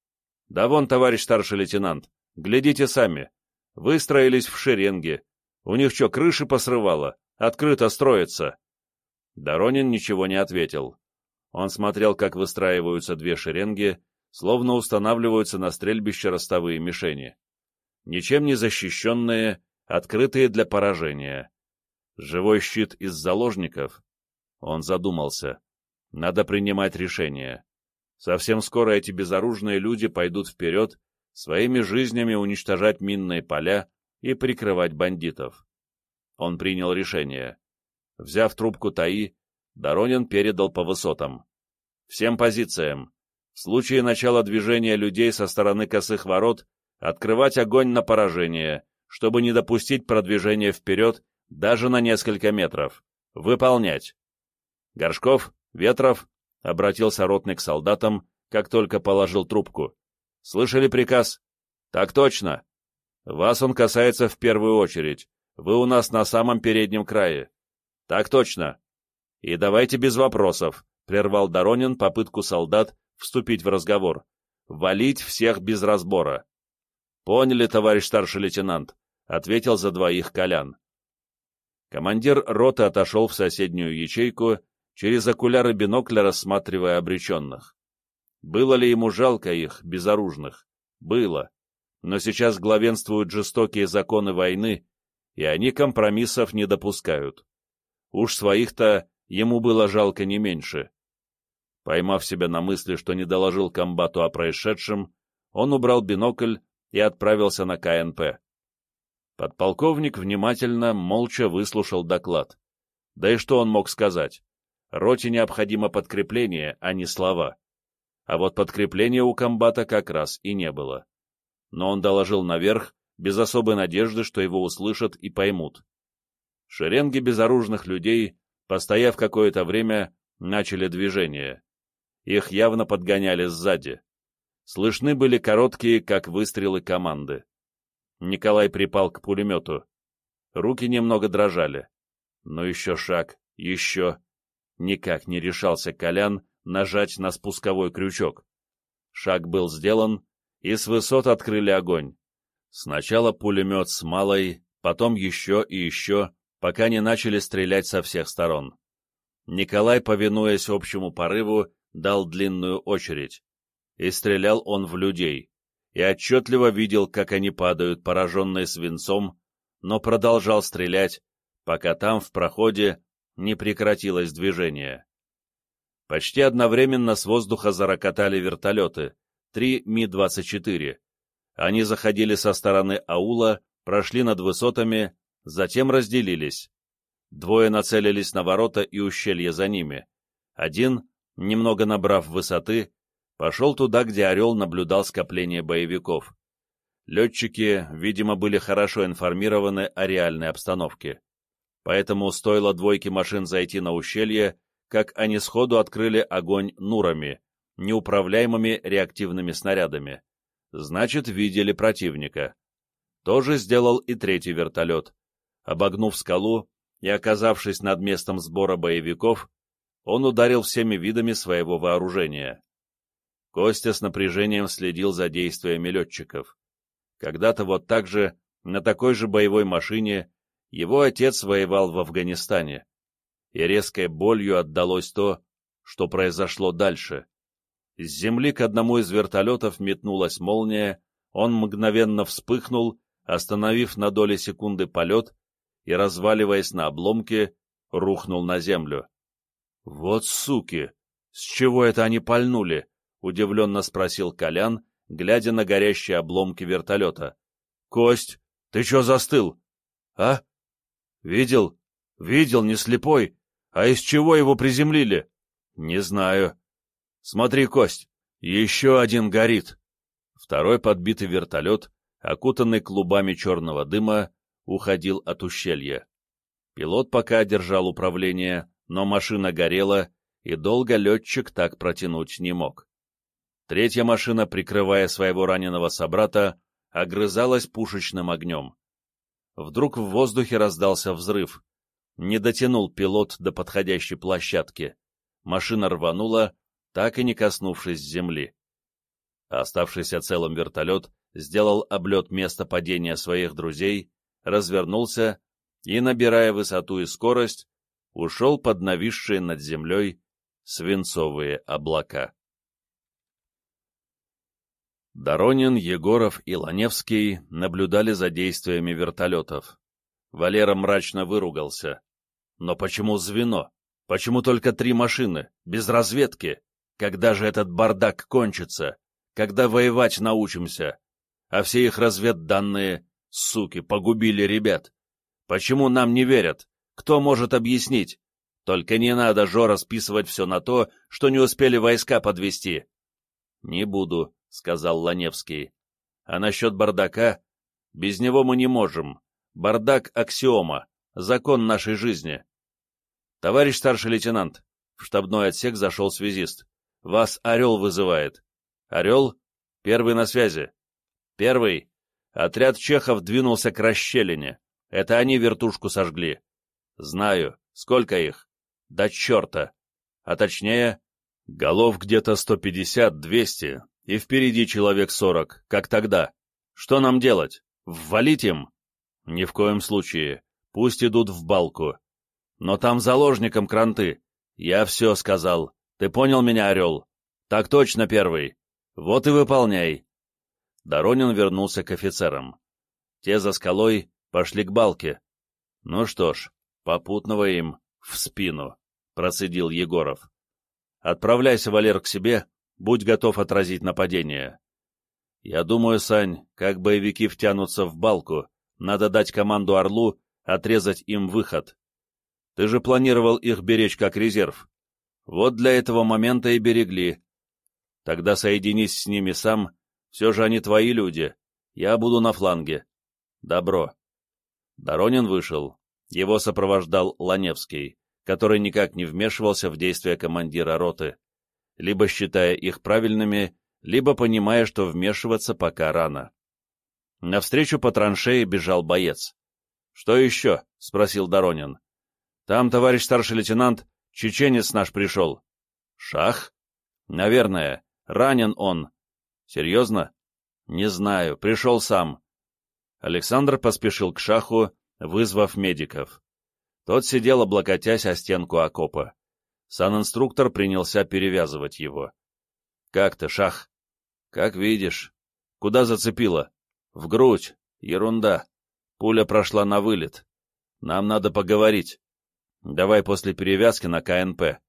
«Да вон, товарищ старший лейтенант, глядите сами. Выстроились в шеренге. У них что, крыши посрывало? Открыто строится. Доронин ничего не ответил. Он смотрел, как выстраиваются две шеренги, словно устанавливаются на стрельбище ростовые мишени. Ничем не защищенные, открытые для поражения. Живой щит из заложников? Он задумался. Надо принимать решение. Совсем скоро эти безоружные люди пойдут вперед, своими жизнями уничтожать минные поля и прикрывать бандитов. Он принял решение. Взяв трубку ТАИ, Доронин передал по высотам. Всем позициям. В случае начала движения людей со стороны косых ворот открывать огонь на поражение, чтобы не допустить продвижения вперед даже на несколько метров. Выполнять. Горшков, Ветров, обратился ротный к солдатам, как только положил трубку. Слышали приказ? Так точно. Вас он касается в первую очередь. Вы у нас на самом переднем крае. Так точно. И давайте без вопросов, прервал Доронин попытку солдат вступить в разговор. Валить всех без разбора. Поняли, товарищ старший лейтенант, ответил за двоих Колян. Командир роты отошел в соседнюю ячейку, через окуляры бинокля рассматривая обреченных. Было ли ему жалко их, безоружных? Было. Но сейчас главенствуют жестокие законы войны, и они компромиссов не допускают. Уж своих-то ему было жалко не меньше. Поймав себя на мысли, что не доложил комбату о происшедшем, он убрал бинокль и отправился на КНП. Подполковник внимательно, молча выслушал доклад. Да и что он мог сказать? Роте необходимо подкрепление, а не слова. А вот подкрепления у комбата как раз и не было. Но он доложил наверх, без особой надежды, что его услышат и поймут. Шеренги безоружных людей, постояв какое-то время, начали движение. Их явно подгоняли сзади. Слышны были короткие, как выстрелы команды. Николай припал к пулемету. Руки немного дрожали. Но еще шаг, еще. Никак не решался Колян нажать на спусковой крючок. Шаг был сделан, и с высот открыли огонь. Сначала пулемет с малой, потом еще и еще, пока не начали стрелять со всех сторон. Николай, повинуясь общему порыву, дал длинную очередь. И стрелял он в людей, и отчетливо видел, как они падают, пораженные свинцом, но продолжал стрелять, пока там, в проходе, не прекратилось движение. Почти одновременно с воздуха зарокотали вертолеты, три Ми-24. Они заходили со стороны аула, прошли над высотами, затем разделились. Двое нацелились на ворота и ущелье за ними. Один, немного набрав высоты, пошел туда, где «Орел» наблюдал скопление боевиков. Летчики, видимо, были хорошо информированы о реальной обстановке. Поэтому стоило двойке машин зайти на ущелье, как они сходу открыли огонь нурами, неуправляемыми реактивными снарядами. Значит, видели противника. То же сделал и третий вертолет. Обогнув скалу и оказавшись над местом сбора боевиков, он ударил всеми видами своего вооружения. Костя с напряжением следил за действиями летчиков. Когда-то вот так же, на такой же боевой машине, его отец воевал в Афганистане, и резкой болью отдалось то, что произошло дальше. С земли к одному из вертолетов метнулась молния, он мгновенно вспыхнул, остановив на доли секунды полет и, разваливаясь на обломке, рухнул на землю. — Вот суки! С чего это они пальнули? — удивленно спросил Колян, глядя на горящие обломки вертолета. — Кость, ты чё застыл? — А? — Видел? — Видел, не слепой. А из чего его приземлили? — Не знаю. — Смотри, Кость, еще один горит. Второй подбитый вертолет, окутанный клубами черного дыма, уходил от ущелья. Пилот пока держал управление, но машина горела, и долго летчик так протянуть не мог. Третья машина, прикрывая своего раненого собрата, огрызалась пушечным огнем. Вдруг в воздухе раздался взрыв. Не дотянул пилот до подходящей площадки. Машина рванула, так и не коснувшись земли. Оставшийся целым вертолет сделал облет места падения своих друзей, развернулся и, набирая высоту и скорость, ушел под нависшие над землей свинцовые облака. Доронин, Егоров и Ланевский наблюдали за действиями вертолетов. Валера мрачно выругался. Но почему звено? Почему только три машины, без разведки? Когда же этот бардак кончится? Когда воевать научимся? А все их разведданные, суки, погубили ребят. Почему нам не верят? Кто может объяснить? Только не надо, Жора, списывать все на то, что не успели войска подвести. Не буду, — сказал Ланевский. А насчет бардака? Без него мы не можем. Бардак — аксиома, закон нашей жизни. Товарищ старший лейтенант, в штабной отсек зашел связист. Вас Орел вызывает. Орел? Первый на связи. Первый. Отряд чехов двинулся к расщелине. Это они вертушку сожгли. Знаю. Сколько их? Да черта. А точнее, голов где-то 150-200, и впереди человек сорок, как тогда. Что нам делать? Ввалить им? Ни в коем случае. Пусть идут в балку. Но там заложником кранты. Я все сказал. Ты понял меня, Орел? Так точно, первый. Вот и выполняй. Доронин вернулся к офицерам. Те за скалой пошли к балке. Ну что ж, попутного им в спину, процедил Егоров. Отправляйся, Валер, к себе Будь готов отразить нападение. Я думаю, Сань, как боевики втянутся в балку, надо дать команду Орлу отрезать им выход. Ты же планировал их беречь как резерв. Вот для этого момента и берегли. Тогда соединись с ними сам, все же они твои люди. Я буду на фланге. Добро. Доронин вышел. Его сопровождал Ланевский, который никак не вмешивался в действия командира роты, либо считая их правильными, либо понимая, что вмешиваться пока рано. Навстречу по траншеи бежал боец. «Что еще?» — спросил Доронин. «Там, товарищ старший лейтенант, чеченец наш пришел». «Шах?» «Наверное. Ранен он». «Серьезно?» «Не знаю. Пришел сам». Александр поспешил к шаху, вызвав медиков. Тот сидел, облокотясь о стенку окопа. Сан-инструктор принялся перевязывать его. «Как ты, шах?» «Как видишь. Куда зацепило?» «В грудь. Ерунда. Пуля прошла на вылет. Нам надо поговорить. Давай после перевязки на КНП».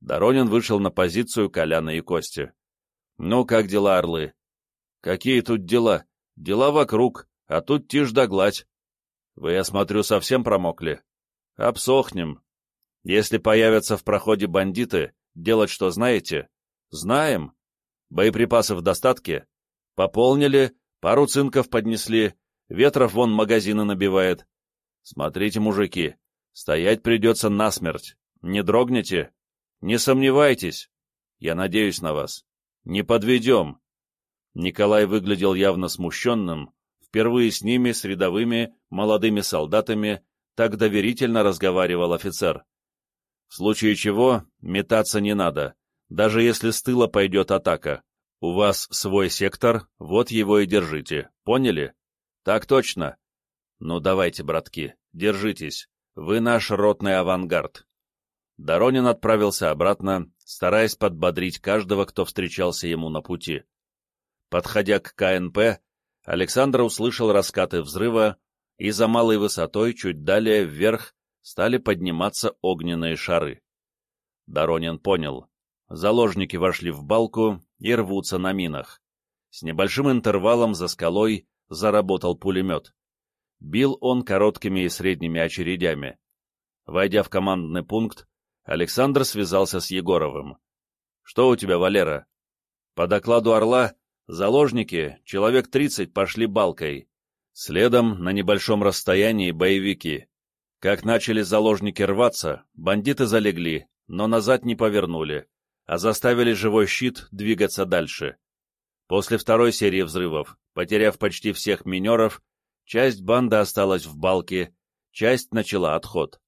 Доронин вышел на позицию Коляна и Кости. «Ну, как дела, орлы?» «Какие тут дела? Дела вокруг, а тут тишь да гладь. Вы, я смотрю, совсем промокли. Обсохнем. Если появятся в проходе бандиты, делать что знаете? Знаем. Боеприпасы в достатке? Пополнили, пару цинков поднесли, ветров вон магазины набивает. Смотрите, мужики, стоять придется насмерть. Не дрогните. Не сомневайтесь. Я надеюсь на вас. Не подведем. Николай выглядел явно смущенным, впервые с ними, с рядовыми, молодыми солдатами, так доверительно разговаривал офицер. В случае чего метаться не надо, даже если с тыла пойдет атака. У вас свой сектор, вот его и держите. Поняли? Так точно. Ну давайте, братки, держитесь. Вы наш ротный авангард. Доронин отправился обратно, стараясь подбодрить каждого, кто встречался ему на пути. Подходя к КНП, Александр услышал раскаты взрыва, и за малой высотой, чуть далее вверх, стали подниматься огненные шары. Доронин понял, Заложники вошли в балку и рвутся на минах. С небольшим интервалом за скалой заработал пулемет. Бил он короткими и средними очередями. Войдя в командный пункт, Александр связался с Егоровым. «Что у тебя, Валера?» «По докладу «Орла», заложники, человек тридцать, пошли балкой. Следом, на небольшом расстоянии, боевики. Как начали заложники рваться, бандиты залегли, но назад не повернули а заставили живой щит двигаться дальше. После второй серии взрывов, потеряв почти всех минеров, часть банды осталась в балке, часть начала отход.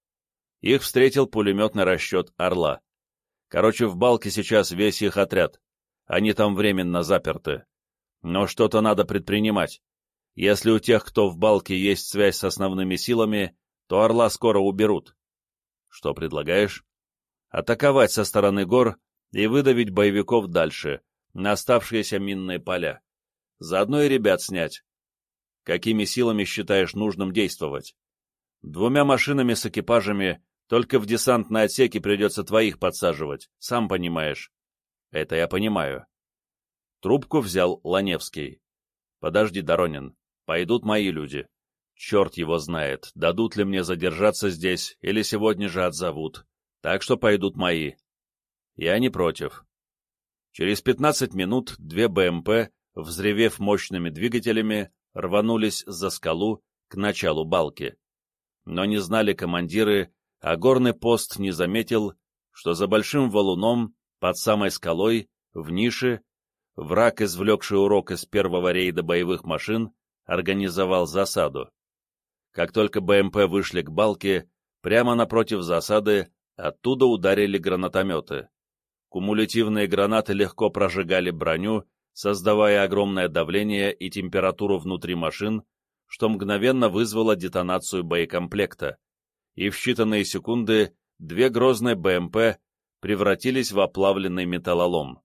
Их встретил пулеметный расчет «Орла». Короче, в балке сейчас весь их отряд. Они там временно заперты. Но что-то надо предпринимать. Если у тех, кто в балке, есть связь с основными силами, то «Орла» скоро уберут. Что предлагаешь? Атаковать со стороны гор и выдавить боевиков дальше, на оставшиеся минные поля. Заодно и ребят снять. Какими силами считаешь нужным действовать? Двумя машинами с экипажами только в десантные отсеки придется твоих подсаживать, сам понимаешь. Это я понимаю. Трубку взял Ланевский. Подожди, Доронин, пойдут мои люди. Черт его знает, дадут ли мне задержаться здесь или сегодня же отзовут. Так что пойдут мои. Я не против. Через 15 минут две БМП, взревев мощными двигателями, рванулись за скалу к началу балки. Но не знали командиры, а горный пост не заметил, что за большим валуном, под самой скалой, в нише, враг, извлекший урок из первого рейда боевых машин, организовал засаду. Как только БМП вышли к балке, прямо напротив засады оттуда ударили гранатометы. Кумулятивные гранаты легко прожигали броню, создавая огромное давление и температуру внутри машин, что мгновенно вызвало детонацию боекомплекта, и в считанные секунды две грозные БМП превратились в оплавленный металлолом.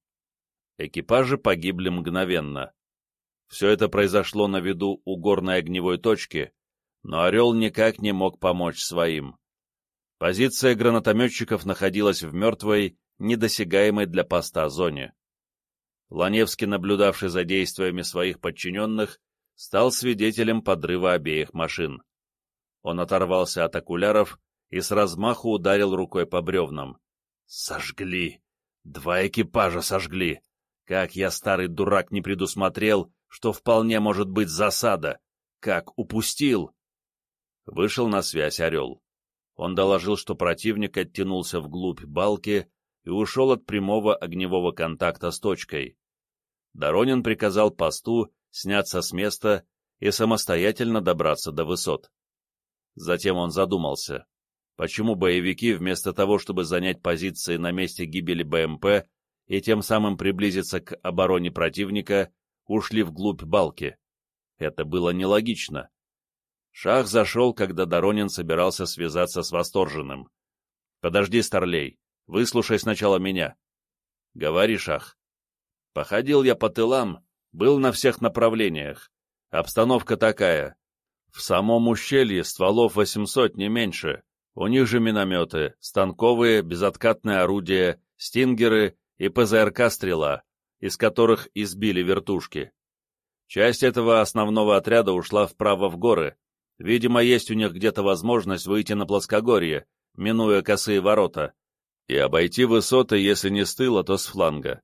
Экипажи погибли мгновенно. Все это произошло на виду у горной огневой точки, но «Орел» никак не мог помочь своим. Позиция гранатометчиков находилась в мертвой, недосягаемой для поста зоне. Ланевский, наблюдавший за действиями своих подчиненных, стал свидетелем подрыва обеих машин. Он оторвался от окуляров и с размаху ударил рукой по бревнам. «Сожгли! Два экипажа сожгли! Как я, старый дурак, не предусмотрел, что вполне может быть засада! Как упустил!» Вышел на связь Орел. Он доложил, что противник оттянулся вглубь балки и ушел от прямого огневого контакта с точкой. Доронин приказал посту сняться с места и самостоятельно добраться до высот. Затем он задумался, почему боевики, вместо того, чтобы занять позиции на месте гибели БМП и тем самым приблизиться к обороне противника, ушли вглубь балки. Это было нелогично. Шах зашел, когда Доронин собирался связаться с восторженным. «Подожди, Старлей, выслушай сначала меня». «Говори, Шах». «Походил я по тылам, был на всех направлениях. Обстановка такая. В самом ущелье стволов 800, не меньше. У них же минометы, станковые, безоткатные орудия, стингеры и ПЗРК-стрела, из которых избили вертушки. Часть этого основного отряда ушла вправо в горы. Видимо, есть у них где-то возможность выйти на плоскогорье, минуя косые ворота, и обойти высоты, если не с тыла, то с фланга.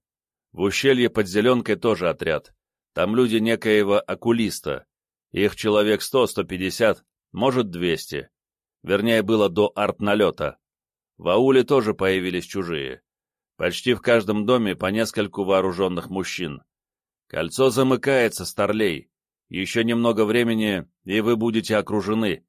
В ущелье под Зеленкой тоже отряд. Там люди некоего окулиста. Их человек 100-150, может 200. Вернее, было до арт-налета. В ауле тоже появились чужие. Почти в каждом доме по нескольку вооруженных мужчин. Кольцо замыкается, старлей. Еще немного времени, и вы будете окружены.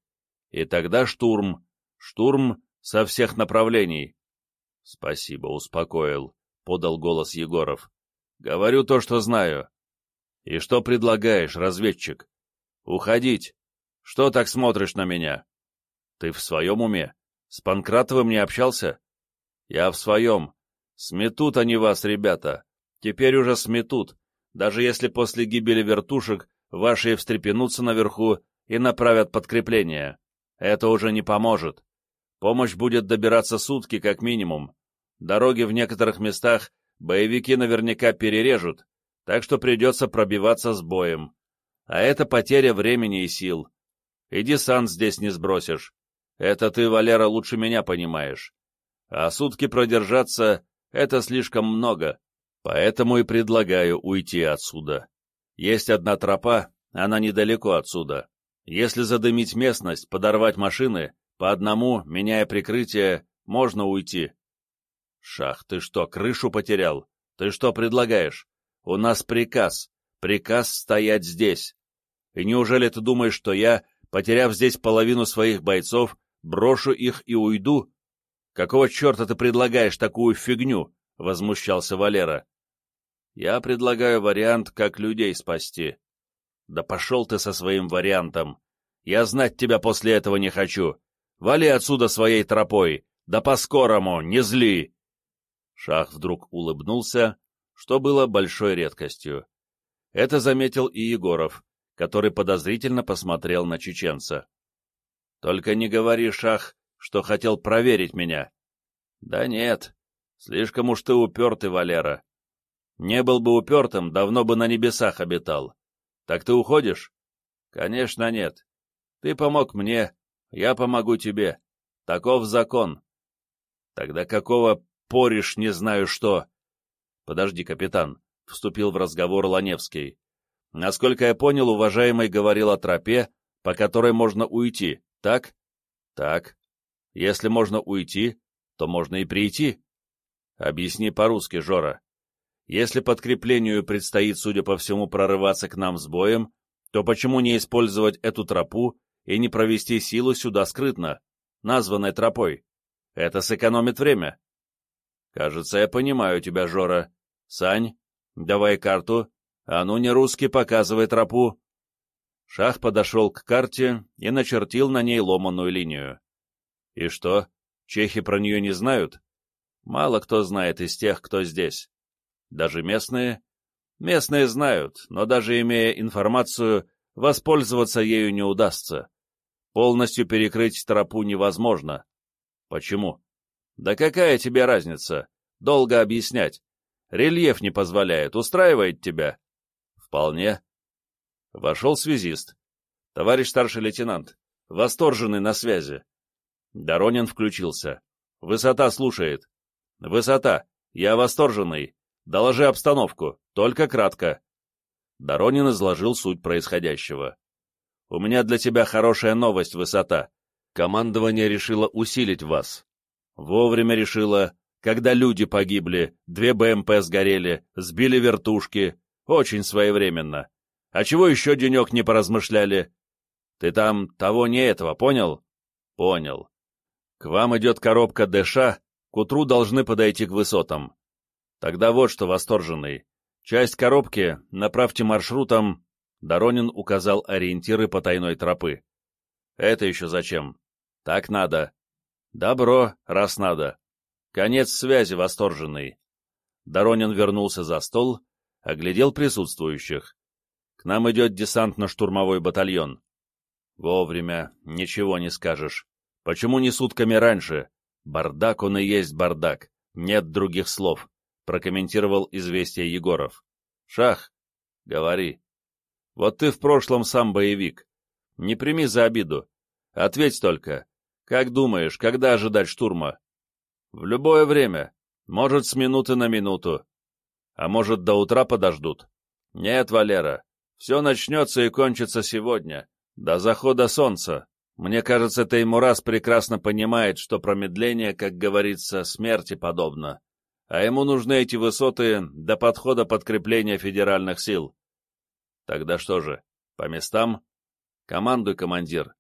И тогда штурм. Штурм со всех направлений. — Спасибо, успокоил, — подал голос Егоров. — Говорю то, что знаю. — И что предлагаешь, разведчик? — Уходить. Что так смотришь на меня? — Ты в своем уме? С Панкратовым не общался? — Я в своем. Сметут они вас, ребята. Теперь уже сметут даже если после гибели вертушек ваши встрепенутся наверху и направят подкрепление. Это уже не поможет. Помощь будет добираться сутки как минимум. Дороги в некоторых местах боевики наверняка перережут, так что придется пробиваться с боем. А это потеря времени и сил. И десант здесь не сбросишь. Это ты, Валера, лучше меня понимаешь. А сутки продержаться — это слишком много. Поэтому и предлагаю уйти отсюда. Есть одна тропа, она недалеко отсюда. Если задымить местность, подорвать машины, по одному, меняя прикрытие, можно уйти. Шах, ты что, крышу потерял? Ты что предлагаешь? У нас приказ. Приказ стоять здесь. И неужели ты думаешь, что я, потеряв здесь половину своих бойцов, брошу их и уйду? Какого черта ты предлагаешь такую фигню? — возмущался Валера. Я предлагаю вариант, как людей спасти. Да пошел ты со своим вариантом. Я знать тебя после этого не хочу. Вали отсюда своей тропой. Да по-скорому, не зли. Шах вдруг улыбнулся, что было большой редкостью. Это заметил и Егоров, который подозрительно посмотрел на чеченца. «Только не говори, Шах, что хотел проверить меня». «Да нет, слишком уж ты упертый, Валера. Не был бы упертым, давно бы на небесах обитал. Так ты уходишь? Конечно, нет. Ты помог мне, я помогу тебе. Таков закон. Тогда какого поришь, не знаю что? Подожди, капитан, — вступил в разговор Ланевский. Насколько я понял, уважаемый говорил о тропе, по которой можно уйти, так? Так. Если можно уйти, то можно и прийти. Объясни по-русски, Жора. Если подкреплению предстоит, судя по всему, прорываться к нам с боем, то почему не использовать эту тропу и не провести силу сюда скрытно, названной тропой? Это сэкономит время. Кажется, я понимаю тебя, Жора. Сань, давай карту. А ну не русский, показывай тропу. Шах подошел к карте и начертил на ней ломаную линию. И что, чехи про нее не знают? Мало кто знает из тех, кто здесь. Даже местные? Местные знают, но даже имея информацию, воспользоваться ею не удастся. Полностью перекрыть тропу невозможно. Почему? Да какая тебе разница? Долго объяснять. Рельеф не позволяет, устраивает тебя? Вполне. Вошел связист. Товарищ старший лейтенант, восторженный на связи. Доронин включился. Высота слушает. Высота. Я восторженный. Доложи обстановку, только кратко. Доронин изложил суть происходящего. У меня для тебя хорошая новость, высота. Командование решило усилить вас. Вовремя решило, когда люди погибли, две БМП сгорели, сбили вертушки. Очень своевременно. А чего еще денек не поразмышляли? Ты там того не этого, понял? Понял. К вам идет коробка ДШ, к утру должны подойти к высотам. Тогда вот что, восторженный. Часть коробки направьте маршрутом. Доронин указал ориентиры потайной тропы. Это еще зачем? Так надо. Добро, раз надо. Конец связи, восторженный. Доронин вернулся за стол, оглядел присутствующих. К нам идет десантно-штурмовой батальон. Вовремя, ничего не скажешь. Почему не сутками раньше? Бардак он и есть бардак. Нет других слов, прокомментировал известие Егоров. Шах, говори. Вот ты в прошлом сам боевик. Не прими за обиду. Ответь только. Как думаешь, когда ожидать штурма? В любое время. Может, с минуты на минуту. А может, до утра подождут? Нет, Валера. Все начнется и кончится сегодня. До захода солнца. Мне кажется, Теймурас прекрасно понимает, что промедление, как говорится, смерти подобно. А ему нужны эти высоты до подхода подкрепления федеральных сил. Тогда что же, по местам? Командуй, командир.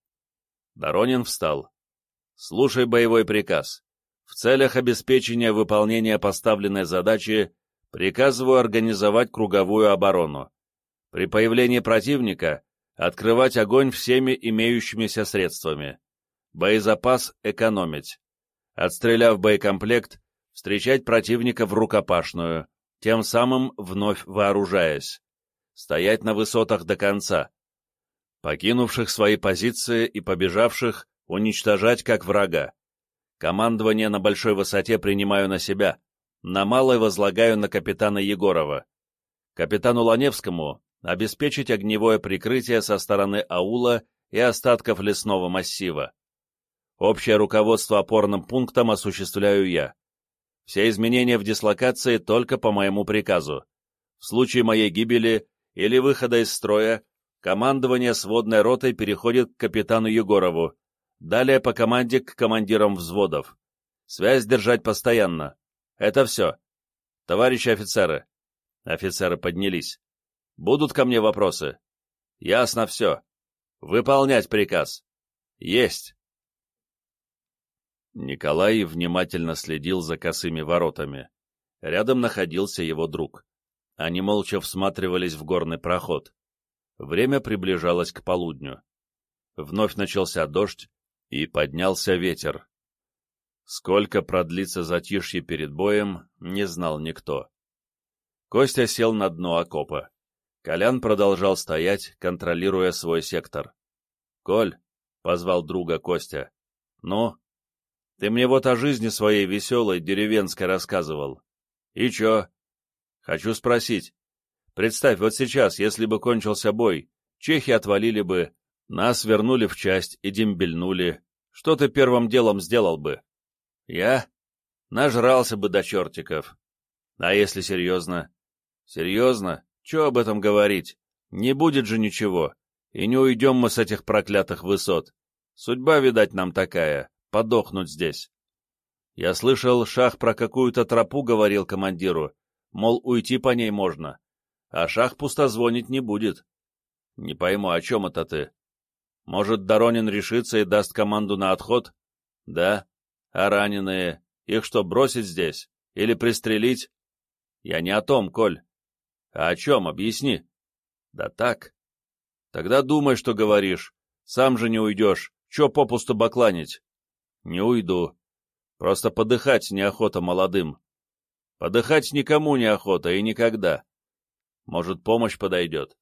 Доронин встал. Слушай боевой приказ. В целях обеспечения выполнения поставленной задачи приказываю организовать круговую оборону. При появлении противника открывать огонь всеми имеющимися средствами. Боезапас экономить. Отстреляв боекомплект, встречать противника в рукопашную, тем самым вновь вооружаясь. Стоять на высотах до конца. Покинувших свои позиции и побежавших уничтожать как врага. Командование на большой высоте принимаю на себя, на малой возлагаю на капитана Егорова. Капитану Ланевскому обеспечить огневое прикрытие со стороны аула и остатков лесного массива. Общее руководство опорным пунктом осуществляю я. Все изменения в дислокации только по моему приказу. В случае моей гибели или выхода из строя, командование сводной ротой переходит к капитану Егорову, Далее по команде к командирам взводов. Связь держать постоянно. Это все. Товарищи офицеры. Офицеры поднялись. Будут ко мне вопросы? Ясно все. Выполнять приказ. Есть. Николай внимательно следил за косыми воротами. Рядом находился его друг. Они молча всматривались в горный проход. Время приближалось к полудню. Вновь начался дождь, и поднялся ветер. Сколько продлится затишье перед боем, не знал никто. Костя сел на дно окопа. Колян продолжал стоять, контролируя свой сектор. — Коль, — позвал друга Костя, — ну? Ты мне вот о жизни своей веселой, деревенской рассказывал. И чё? Хочу спросить. Представь, вот сейчас, если бы кончился бой, чехи отвалили бы, нас вернули в часть и дембельнули. Что ты первым делом сделал бы? Я? Нажрался бы до чертиков. А если серьезно? Серьезно? Че об этом говорить? Не будет же ничего. И не уйдем мы с этих проклятых высот. Судьба, видать, нам такая. Подохнуть здесь. Я слышал, Шах про какую-то тропу говорил командиру. Мол, уйти по ней можно. А Шах пустозвонить не будет. Не пойму, о чем это ты? Может, Доронин решится и даст команду на отход? Да. А раненые? Их что, бросить здесь? Или пристрелить? Я не о том, Коль. А о чем? Объясни. Да так. Тогда думай, что говоришь. Сам же не уйдешь. Че попусту бакланить? Не уйду. Просто подыхать неохота молодым. Подыхать никому неохота и никогда. Может, помощь подойдет?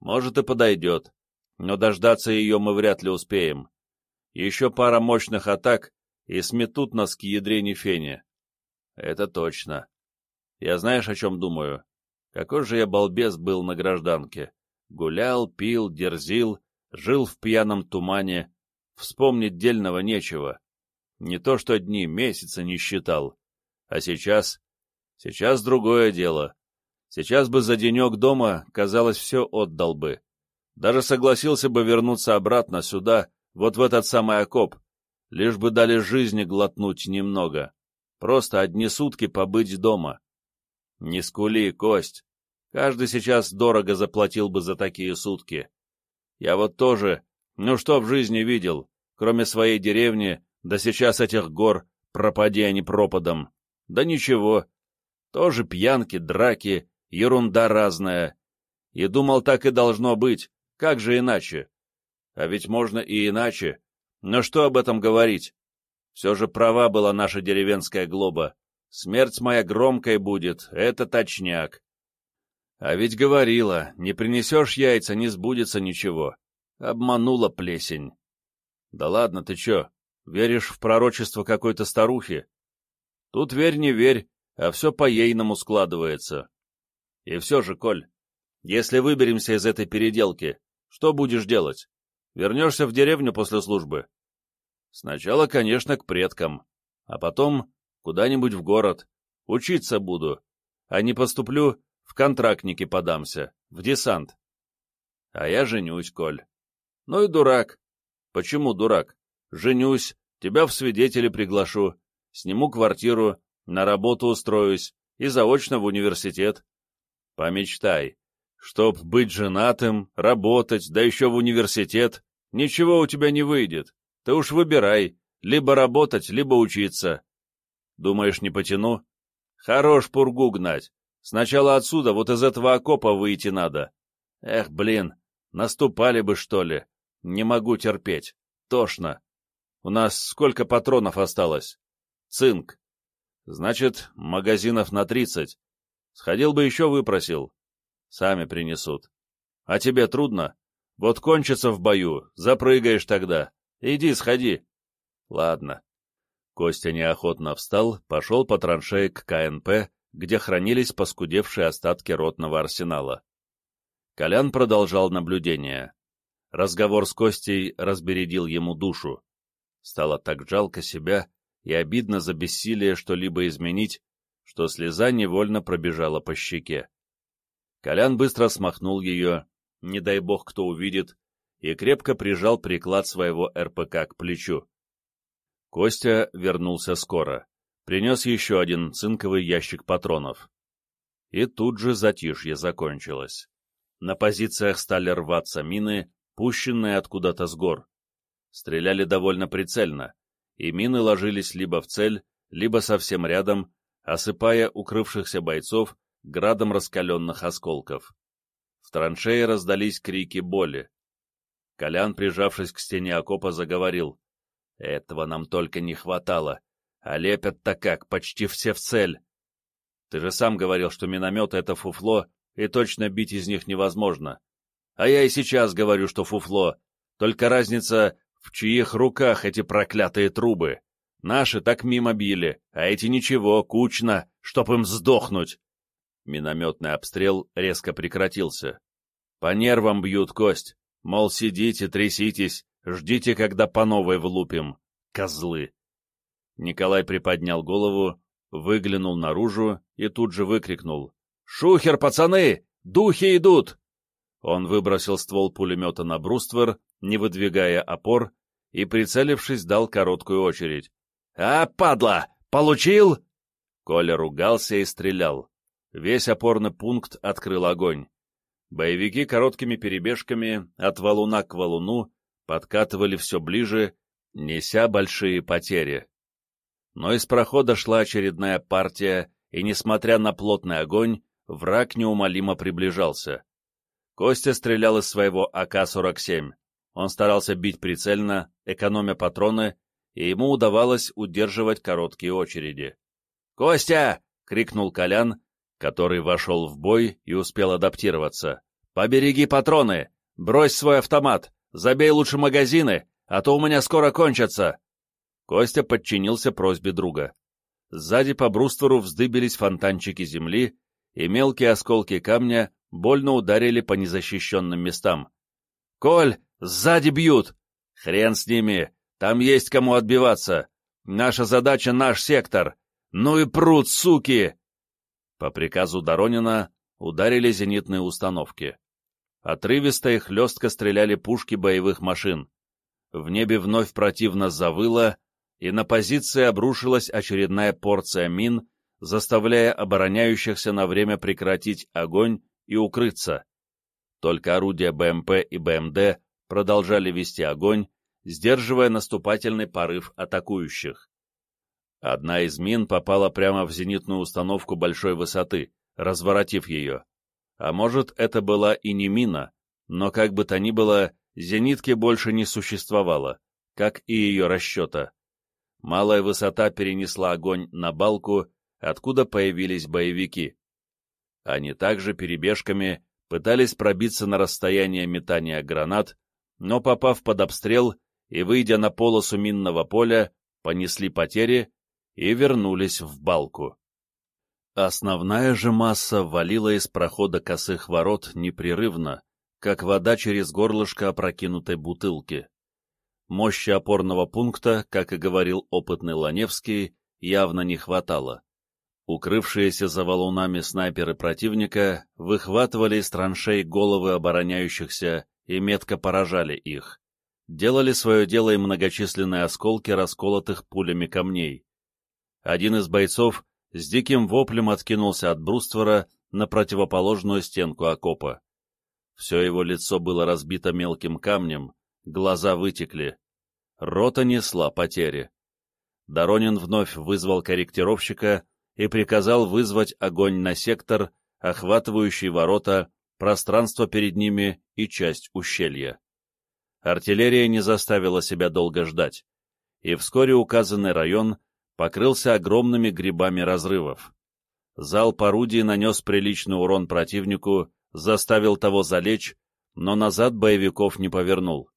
Может, и подойдет но дождаться ее мы вряд ли успеем. Еще пара мощных атак, и сметут нас к ядрене фене. Это точно. Я знаешь, о чем думаю? Какой же я балбес был на гражданке. Гулял, пил, дерзил, жил в пьяном тумане. Вспомнить дельного нечего. Не то что дни, месяца не считал. А сейчас? Сейчас другое дело. Сейчас бы за денек дома, казалось, все отдал бы Даже согласился бы вернуться обратно сюда, вот в этот самый окоп, лишь бы дали жизни глотнуть немного. Просто одни сутки побыть дома. Не скули, Кость. Каждый сейчас дорого заплатил бы за такие сутки. Я вот тоже, ну что в жизни видел, кроме своей деревни, да сейчас этих гор, пропади они пропадом. Да ничего. Тоже пьянки, драки, ерунда разная. И думал, так и должно быть. Как же иначе? А ведь можно и иначе. Но что об этом говорить? Все же права была наша деревенская глоба. Смерть моя громкой будет, это точняк. А ведь говорила, не принесешь яйца, не сбудется ничего. Обманула плесень. Да ладно, ты чё, веришь в пророчество какой-то старухи? Тут верь не верь, а все по-ейному складывается. И все же, Коль, если выберемся из этой переделки, что будешь делать? Вернешься в деревню после службы? Сначала, конечно, к предкам, а потом куда-нибудь в город. Учиться буду, а не поступлю, в контрактники подамся, в десант. А я женюсь, Коль. Ну и дурак. Почему дурак? Женюсь, тебя в свидетели приглашу, сниму квартиру, на работу устроюсь и заочно в университет. Помечтай, чтоб быть женатым, работать, да еще в университет, ничего у тебя не выйдет. Ты уж выбирай, либо работать, либо учиться. Думаешь, не потяну? Хорош пургу гнать. Сначала отсюда, вот из этого окопа выйти надо. Эх, блин, наступали бы, что ли. Не могу терпеть. Тошно. У нас сколько патронов осталось? Цинк. Значит, магазинов на тридцать. Сходил бы еще выпросил. Сами принесут. А тебе трудно? Вот кончится в бою, запрыгаешь тогда. Иди, сходи. Ладно. Костя неохотно встал, пошел по траншее к КНП, где хранились поскудевшие остатки ротного арсенала. Колян продолжал наблюдение. Разговор с Костей разбередил ему душу. Стало так жалко себя и обидно за бессилие что-либо изменить, что слеза невольно пробежала по щеке. Колян быстро смахнул ее, не дай бог кто увидит, и крепко прижал приклад своего РПК к плечу. Костя вернулся скоро, принес еще один цинковый ящик патронов. И тут же затишье закончилось. На позициях стали рваться мины, пущенные откуда-то с гор. Стреляли довольно прицельно, и мины ложились либо в цель, либо совсем рядом, осыпая укрывшихся бойцов градом раскаленных осколков. В траншее раздались крики боли. Колян, прижавшись к стене окопа, заговорил. «Этого нам только не хватало. А лепят-то как, почти все в цель. Ты же сам говорил, что минометы — это фуфло, и точно бить из них невозможно. А я и сейчас говорю, что фуфло. Только разница, в чьих руках эти проклятые трубы. Наши так мимо били, а эти ничего, кучно, чтоб им сдохнуть. Минометный обстрел резко прекратился. По нервам бьют кость. Мол, сидите, тряситесь, ждите, когда по новой влупим. Козлы. Николай приподнял голову, выглянул наружу и тут же выкрикнул. «Шухер, пацаны! Духи идут!» Он выбросил ствол пулемета на бруствер, не выдвигая опор, и, прицелившись, дал короткую очередь. «А, падла! Получил?» Коля ругался и стрелял. Весь опорный пункт открыл огонь. Боевики короткими перебежками от валуна к валуну подкатывали все ближе, неся большие потери. Но из прохода шла очередная партия, и, несмотря на плотный огонь, враг неумолимо приближался. Костя стрелял из своего АК-47. Он старался бить прицельно, экономя патроны, и ему удавалось удерживать короткие очереди. «Костя!» — крикнул Колян, который вошел в бой и успел адаптироваться. «Побереги патроны! Брось свой автомат! Забей лучше магазины, а то у меня скоро кончатся!» Костя подчинился просьбе друга. Сзади по брустверу вздыбились фонтанчики земли, и мелкие осколки камня больно ударили по незащищенным местам. «Коль, сзади бьют!» «Хрен с ними! Там есть кому отбиваться! Наша задача — наш сектор! Ну и пруд, суки!» По приказу Доронина ударили зенитные установки. Отрывисто и хлестко стреляли пушки боевых машин. В небе вновь противно завыло, и на позиции обрушилась очередная порция мин, заставляя обороняющихся на время прекратить огонь и укрыться. Только орудия БМП и БМД продолжали вести огонь, сдерживая наступательный порыв атакующих. Одна из мин попала прямо в зенитную установку большой высоты, разворотив ее. А может, это была и не мина, но как бы то ни было, зенитки больше не существовало, как и ее расчета. Малая высота перенесла огонь на балку, откуда появились боевики. Они также перебежками пытались пробиться на расстояние метания гранат, но, попав под обстрел и выйдя на полосу минного поля, понесли потери и вернулись в балку. Основная же масса валила из прохода косых ворот непрерывно, как вода через горлышко опрокинутой бутылки. Мощи опорного пункта, как и говорил опытный Ланевский, явно не хватало. Укрывшиеся за валунами снайперы противника выхватывали из траншей головы обороняющихся и метко поражали их. Делали свое дело и многочисленные осколки расколотых пулями камней. Один из бойцов с диким воплем откинулся от бруствора на противоположную стенку окопа. Все его лицо было разбито мелким камнем, глаза вытекли. Рота несла потери. Доронин вновь вызвал корректировщика и приказал вызвать огонь на сектор, охватывающий ворота, пространство перед ними и часть ущелья. Артиллерия не заставила себя долго ждать, и вскоре указанный район покрылся огромными грибами разрывов. Залп орудий нанес приличный урон противнику, заставил того залечь, но назад боевиков не повернул.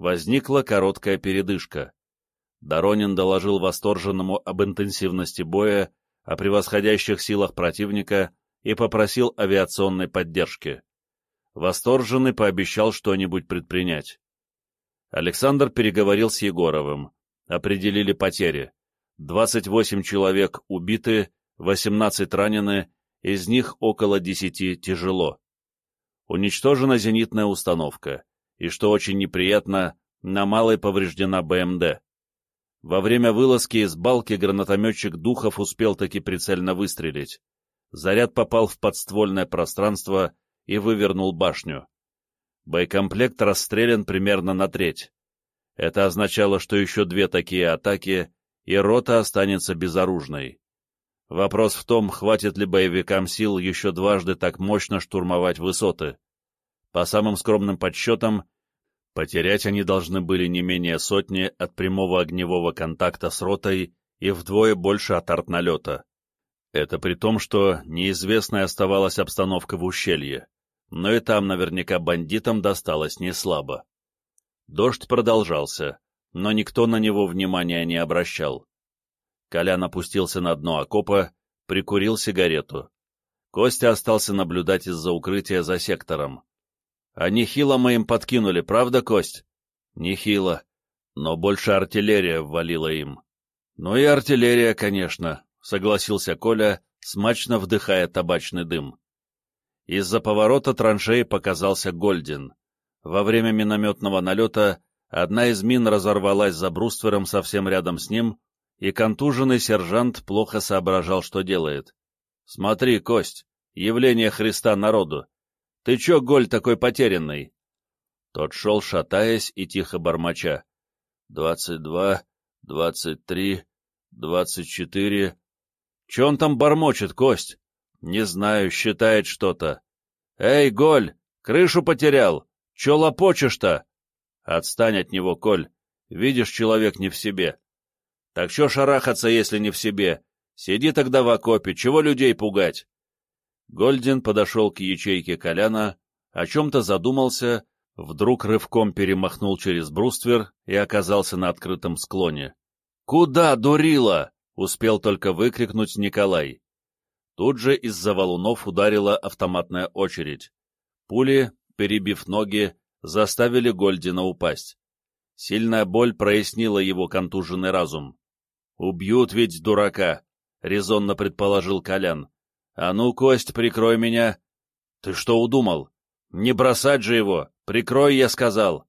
Возникла короткая передышка. Доронин доложил восторженному об интенсивности боя о превосходящих силах противника и попросил авиационной поддержки. Восторженный пообещал что-нибудь предпринять. Александр переговорил с Егоровым. Определили потери. 28 человек убиты, 18 ранены, из них около 10 тяжело. Уничтожена зенитная установка, и, что очень неприятно, на малой повреждена БМД. Во время вылазки из балки гранатометчик Духов успел таки прицельно выстрелить. Заряд попал в подствольное пространство и вывернул башню. Боекомплект расстрелян примерно на треть. Это означало, что еще две такие атаки, и рота останется безоружной. Вопрос в том, хватит ли боевикам сил еще дважды так мощно штурмовать высоты. По самым скромным подсчетам, Потерять они должны были не менее сотни от прямого огневого контакта с ротой и вдвое больше от артналета. Это при том, что неизвестной оставалась обстановка в ущелье, но и там наверняка бандитам досталось не слабо. Дождь продолжался, но никто на него внимания не обращал. Колян опустился на дно окопа, прикурил сигарету. Костя остался наблюдать из-за укрытия за сектором. А нехило мы им подкинули, правда, Кость? Нехило. Но больше артиллерия ввалила им. Ну и артиллерия, конечно, согласился Коля, смачно вдыхая табачный дым. Из-за поворота траншеи показался Гольдин. Во время минометного налета одна из мин разорвалась за бруствером совсем рядом с ним, и контуженный сержант плохо соображал, что делает. «Смотри, Кость, явление Христа народу. Ты чё, Голь, такой потерянный?» Тот шел, шатаясь и тихо бормоча. «Двадцать два, двадцать три, двадцать четыре...» «Чё он там бормочет, Кость?» «Не знаю, считает что-то». «Эй, Голь, крышу потерял! Чё лопочешь-то?» «Отстань от него, Коль. Видишь, человек не в себе». «Так чё шарахаться, если не в себе? Сиди тогда в окопе, чего людей пугать?» Гольдин подошел к ячейке Коляна, о чем-то задумался, вдруг рывком перемахнул через бруствер и оказался на открытом склоне. «Куда, дурила?» — успел только выкрикнуть Николай. Тут же из-за валунов ударила автоматная очередь. Пули, перебив ноги, заставили Гольдина упасть. Сильная боль прояснила его контуженный разум. «Убьют ведь дурака», — резонно предположил Колян. «А ну, Кость, прикрой меня!» «Ты что удумал?» Не бросать же его! Прикрой, я сказал!»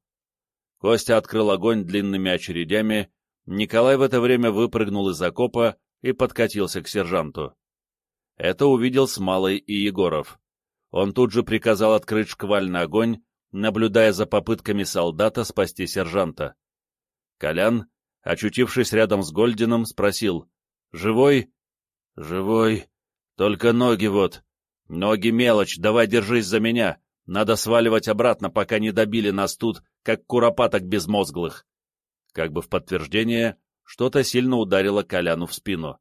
Костя открыл огонь длинными очередями, Николай в это время выпрыгнул из окопа и подкатился к сержанту. Это увидел Смалый и Егоров. Он тут же приказал открыть шквальный огонь, наблюдая за попытками солдата спасти сержанта. Колян, очутившись рядом с Гольдином, спросил «Живой?» «Живой. Только ноги вот. Ноги мелочь, давай держись за меня. Надо сваливать обратно, пока не добили нас тут, как куропаток безмозглых». Как бы в подтверждение, что-то сильно ударило Коляну в спину.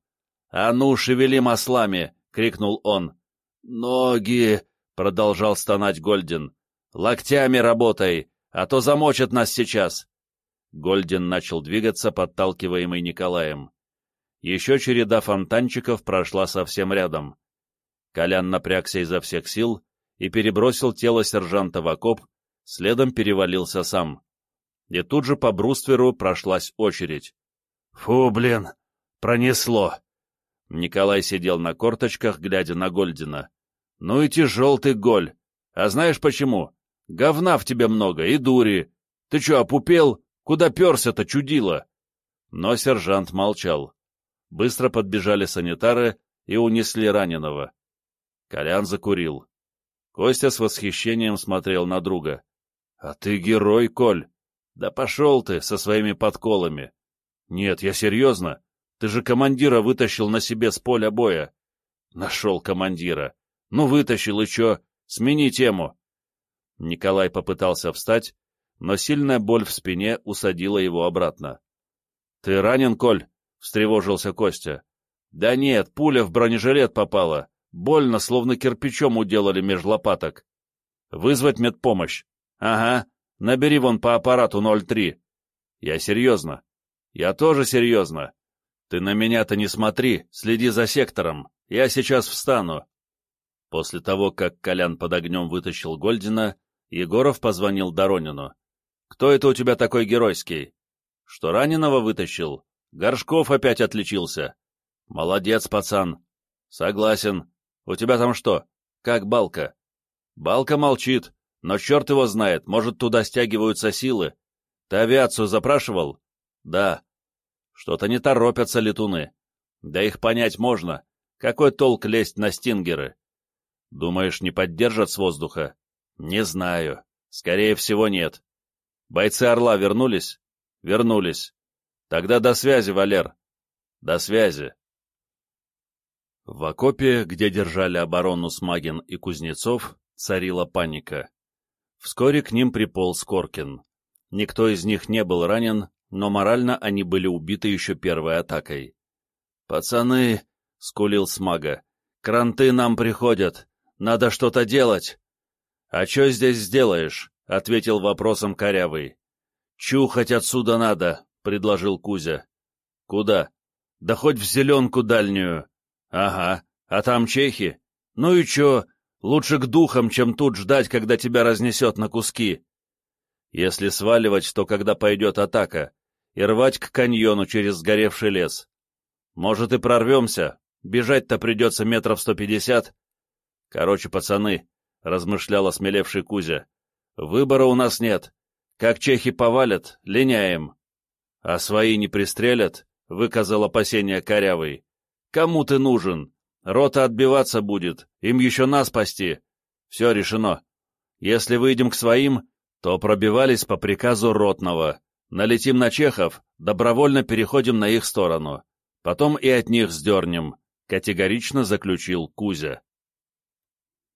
«А ну, шевели маслами!» — крикнул он. «Ноги!» — продолжал стонать Гольдин. «Локтями работай, а то замочат нас сейчас!» Гольдин начал двигаться, подталкиваемый Николаем. Еще череда фонтанчиков прошла совсем рядом. Колян напрягся изо всех сил и перебросил тело сержанта в окоп, следом перевалился сам. И тут же по брустверу прошлась очередь. «Фу, блин, пронесло!» Николай сидел на корточках, глядя на Гольдина. «Ну и тяжел ты, Голь! А знаешь почему? Говна в тебе много и дури! Ты чё, опупел? Куда перся-то, чудило?» Но сержант молчал. Быстро подбежали санитары и унесли раненого. Колян закурил. Костя с восхищением смотрел на друга. — А ты герой, Коль! Да пошел ты со своими подколами! Нет, я серьезно. Ты же командира вытащил на себе с поля боя. Нашел командира. Ну, вытащил и чё? Смени тему. Николай попытался встать, но сильная боль в спине усадила его обратно. — Ты ранен, Коль? — встревожился Костя. — Да нет, пуля в бронежилет попала. Больно, словно кирпичом уделали меж лопаток. — Вызвать медпомощь. — Ага, набери вон по аппарату 03. — Я серьезно. — Я тоже серьезно. «Ты на меня-то не смотри, следи за сектором. Я сейчас встану». После того, как Колян под огнем вытащил Гольдина, Егоров позвонил Доронину. «Кто это у тебя такой геройский?» «Что раненого вытащил? Горшков опять отличился». «Молодец, пацан». «Согласен. У тебя там что? Как Балка?» «Балка молчит, но черт его знает, может, туда стягиваются силы. Ты авиацию запрашивал?» «Да». Что-то не торопятся летуны. Да их понять можно. Какой толк лезть на стингеры? Думаешь, не поддержат с воздуха? Не знаю. Скорее всего, нет. Бойцы Орла вернулись? Вернулись. Тогда до связи, Валер. До связи. В окопе, где держали оборону Смагин и Кузнецов, царила паника. Вскоре к ним приполз Коркин. Никто из них не был ранен, но морально они были убиты еще первой атакой. «Пацаны!» — скулил Смага. «Кранты нам приходят! Надо что-то делать!» «А что здесь сделаешь?» — ответил вопросом Корявый. «Чухать отсюда надо!» — предложил Кузя. «Куда?» «Да хоть в зеленку дальнюю!» «Ага, а там чехи? Ну и чё? Лучше к духам, чем тут ждать, когда тебя разнесет на куски!» «Если сваливать, то когда пойдет атака, и рвать к каньону через сгоревший лес. Может и прорвемся, бежать-то придется метров сто пятьдесят. Короче, пацаны, — размышлял осмелевший Кузя, — выбора у нас нет. Как чехи повалят, линяем. А свои не пристрелят, — выказал опасение Корявый. Кому ты нужен? Рота отбиваться будет, им еще нас спасти. Все решено. Если выйдем к своим, то пробивались по приказу Ротного. Налетим на чехов, добровольно переходим на их сторону. Потом и от них сдернем, категорично заключил Кузя.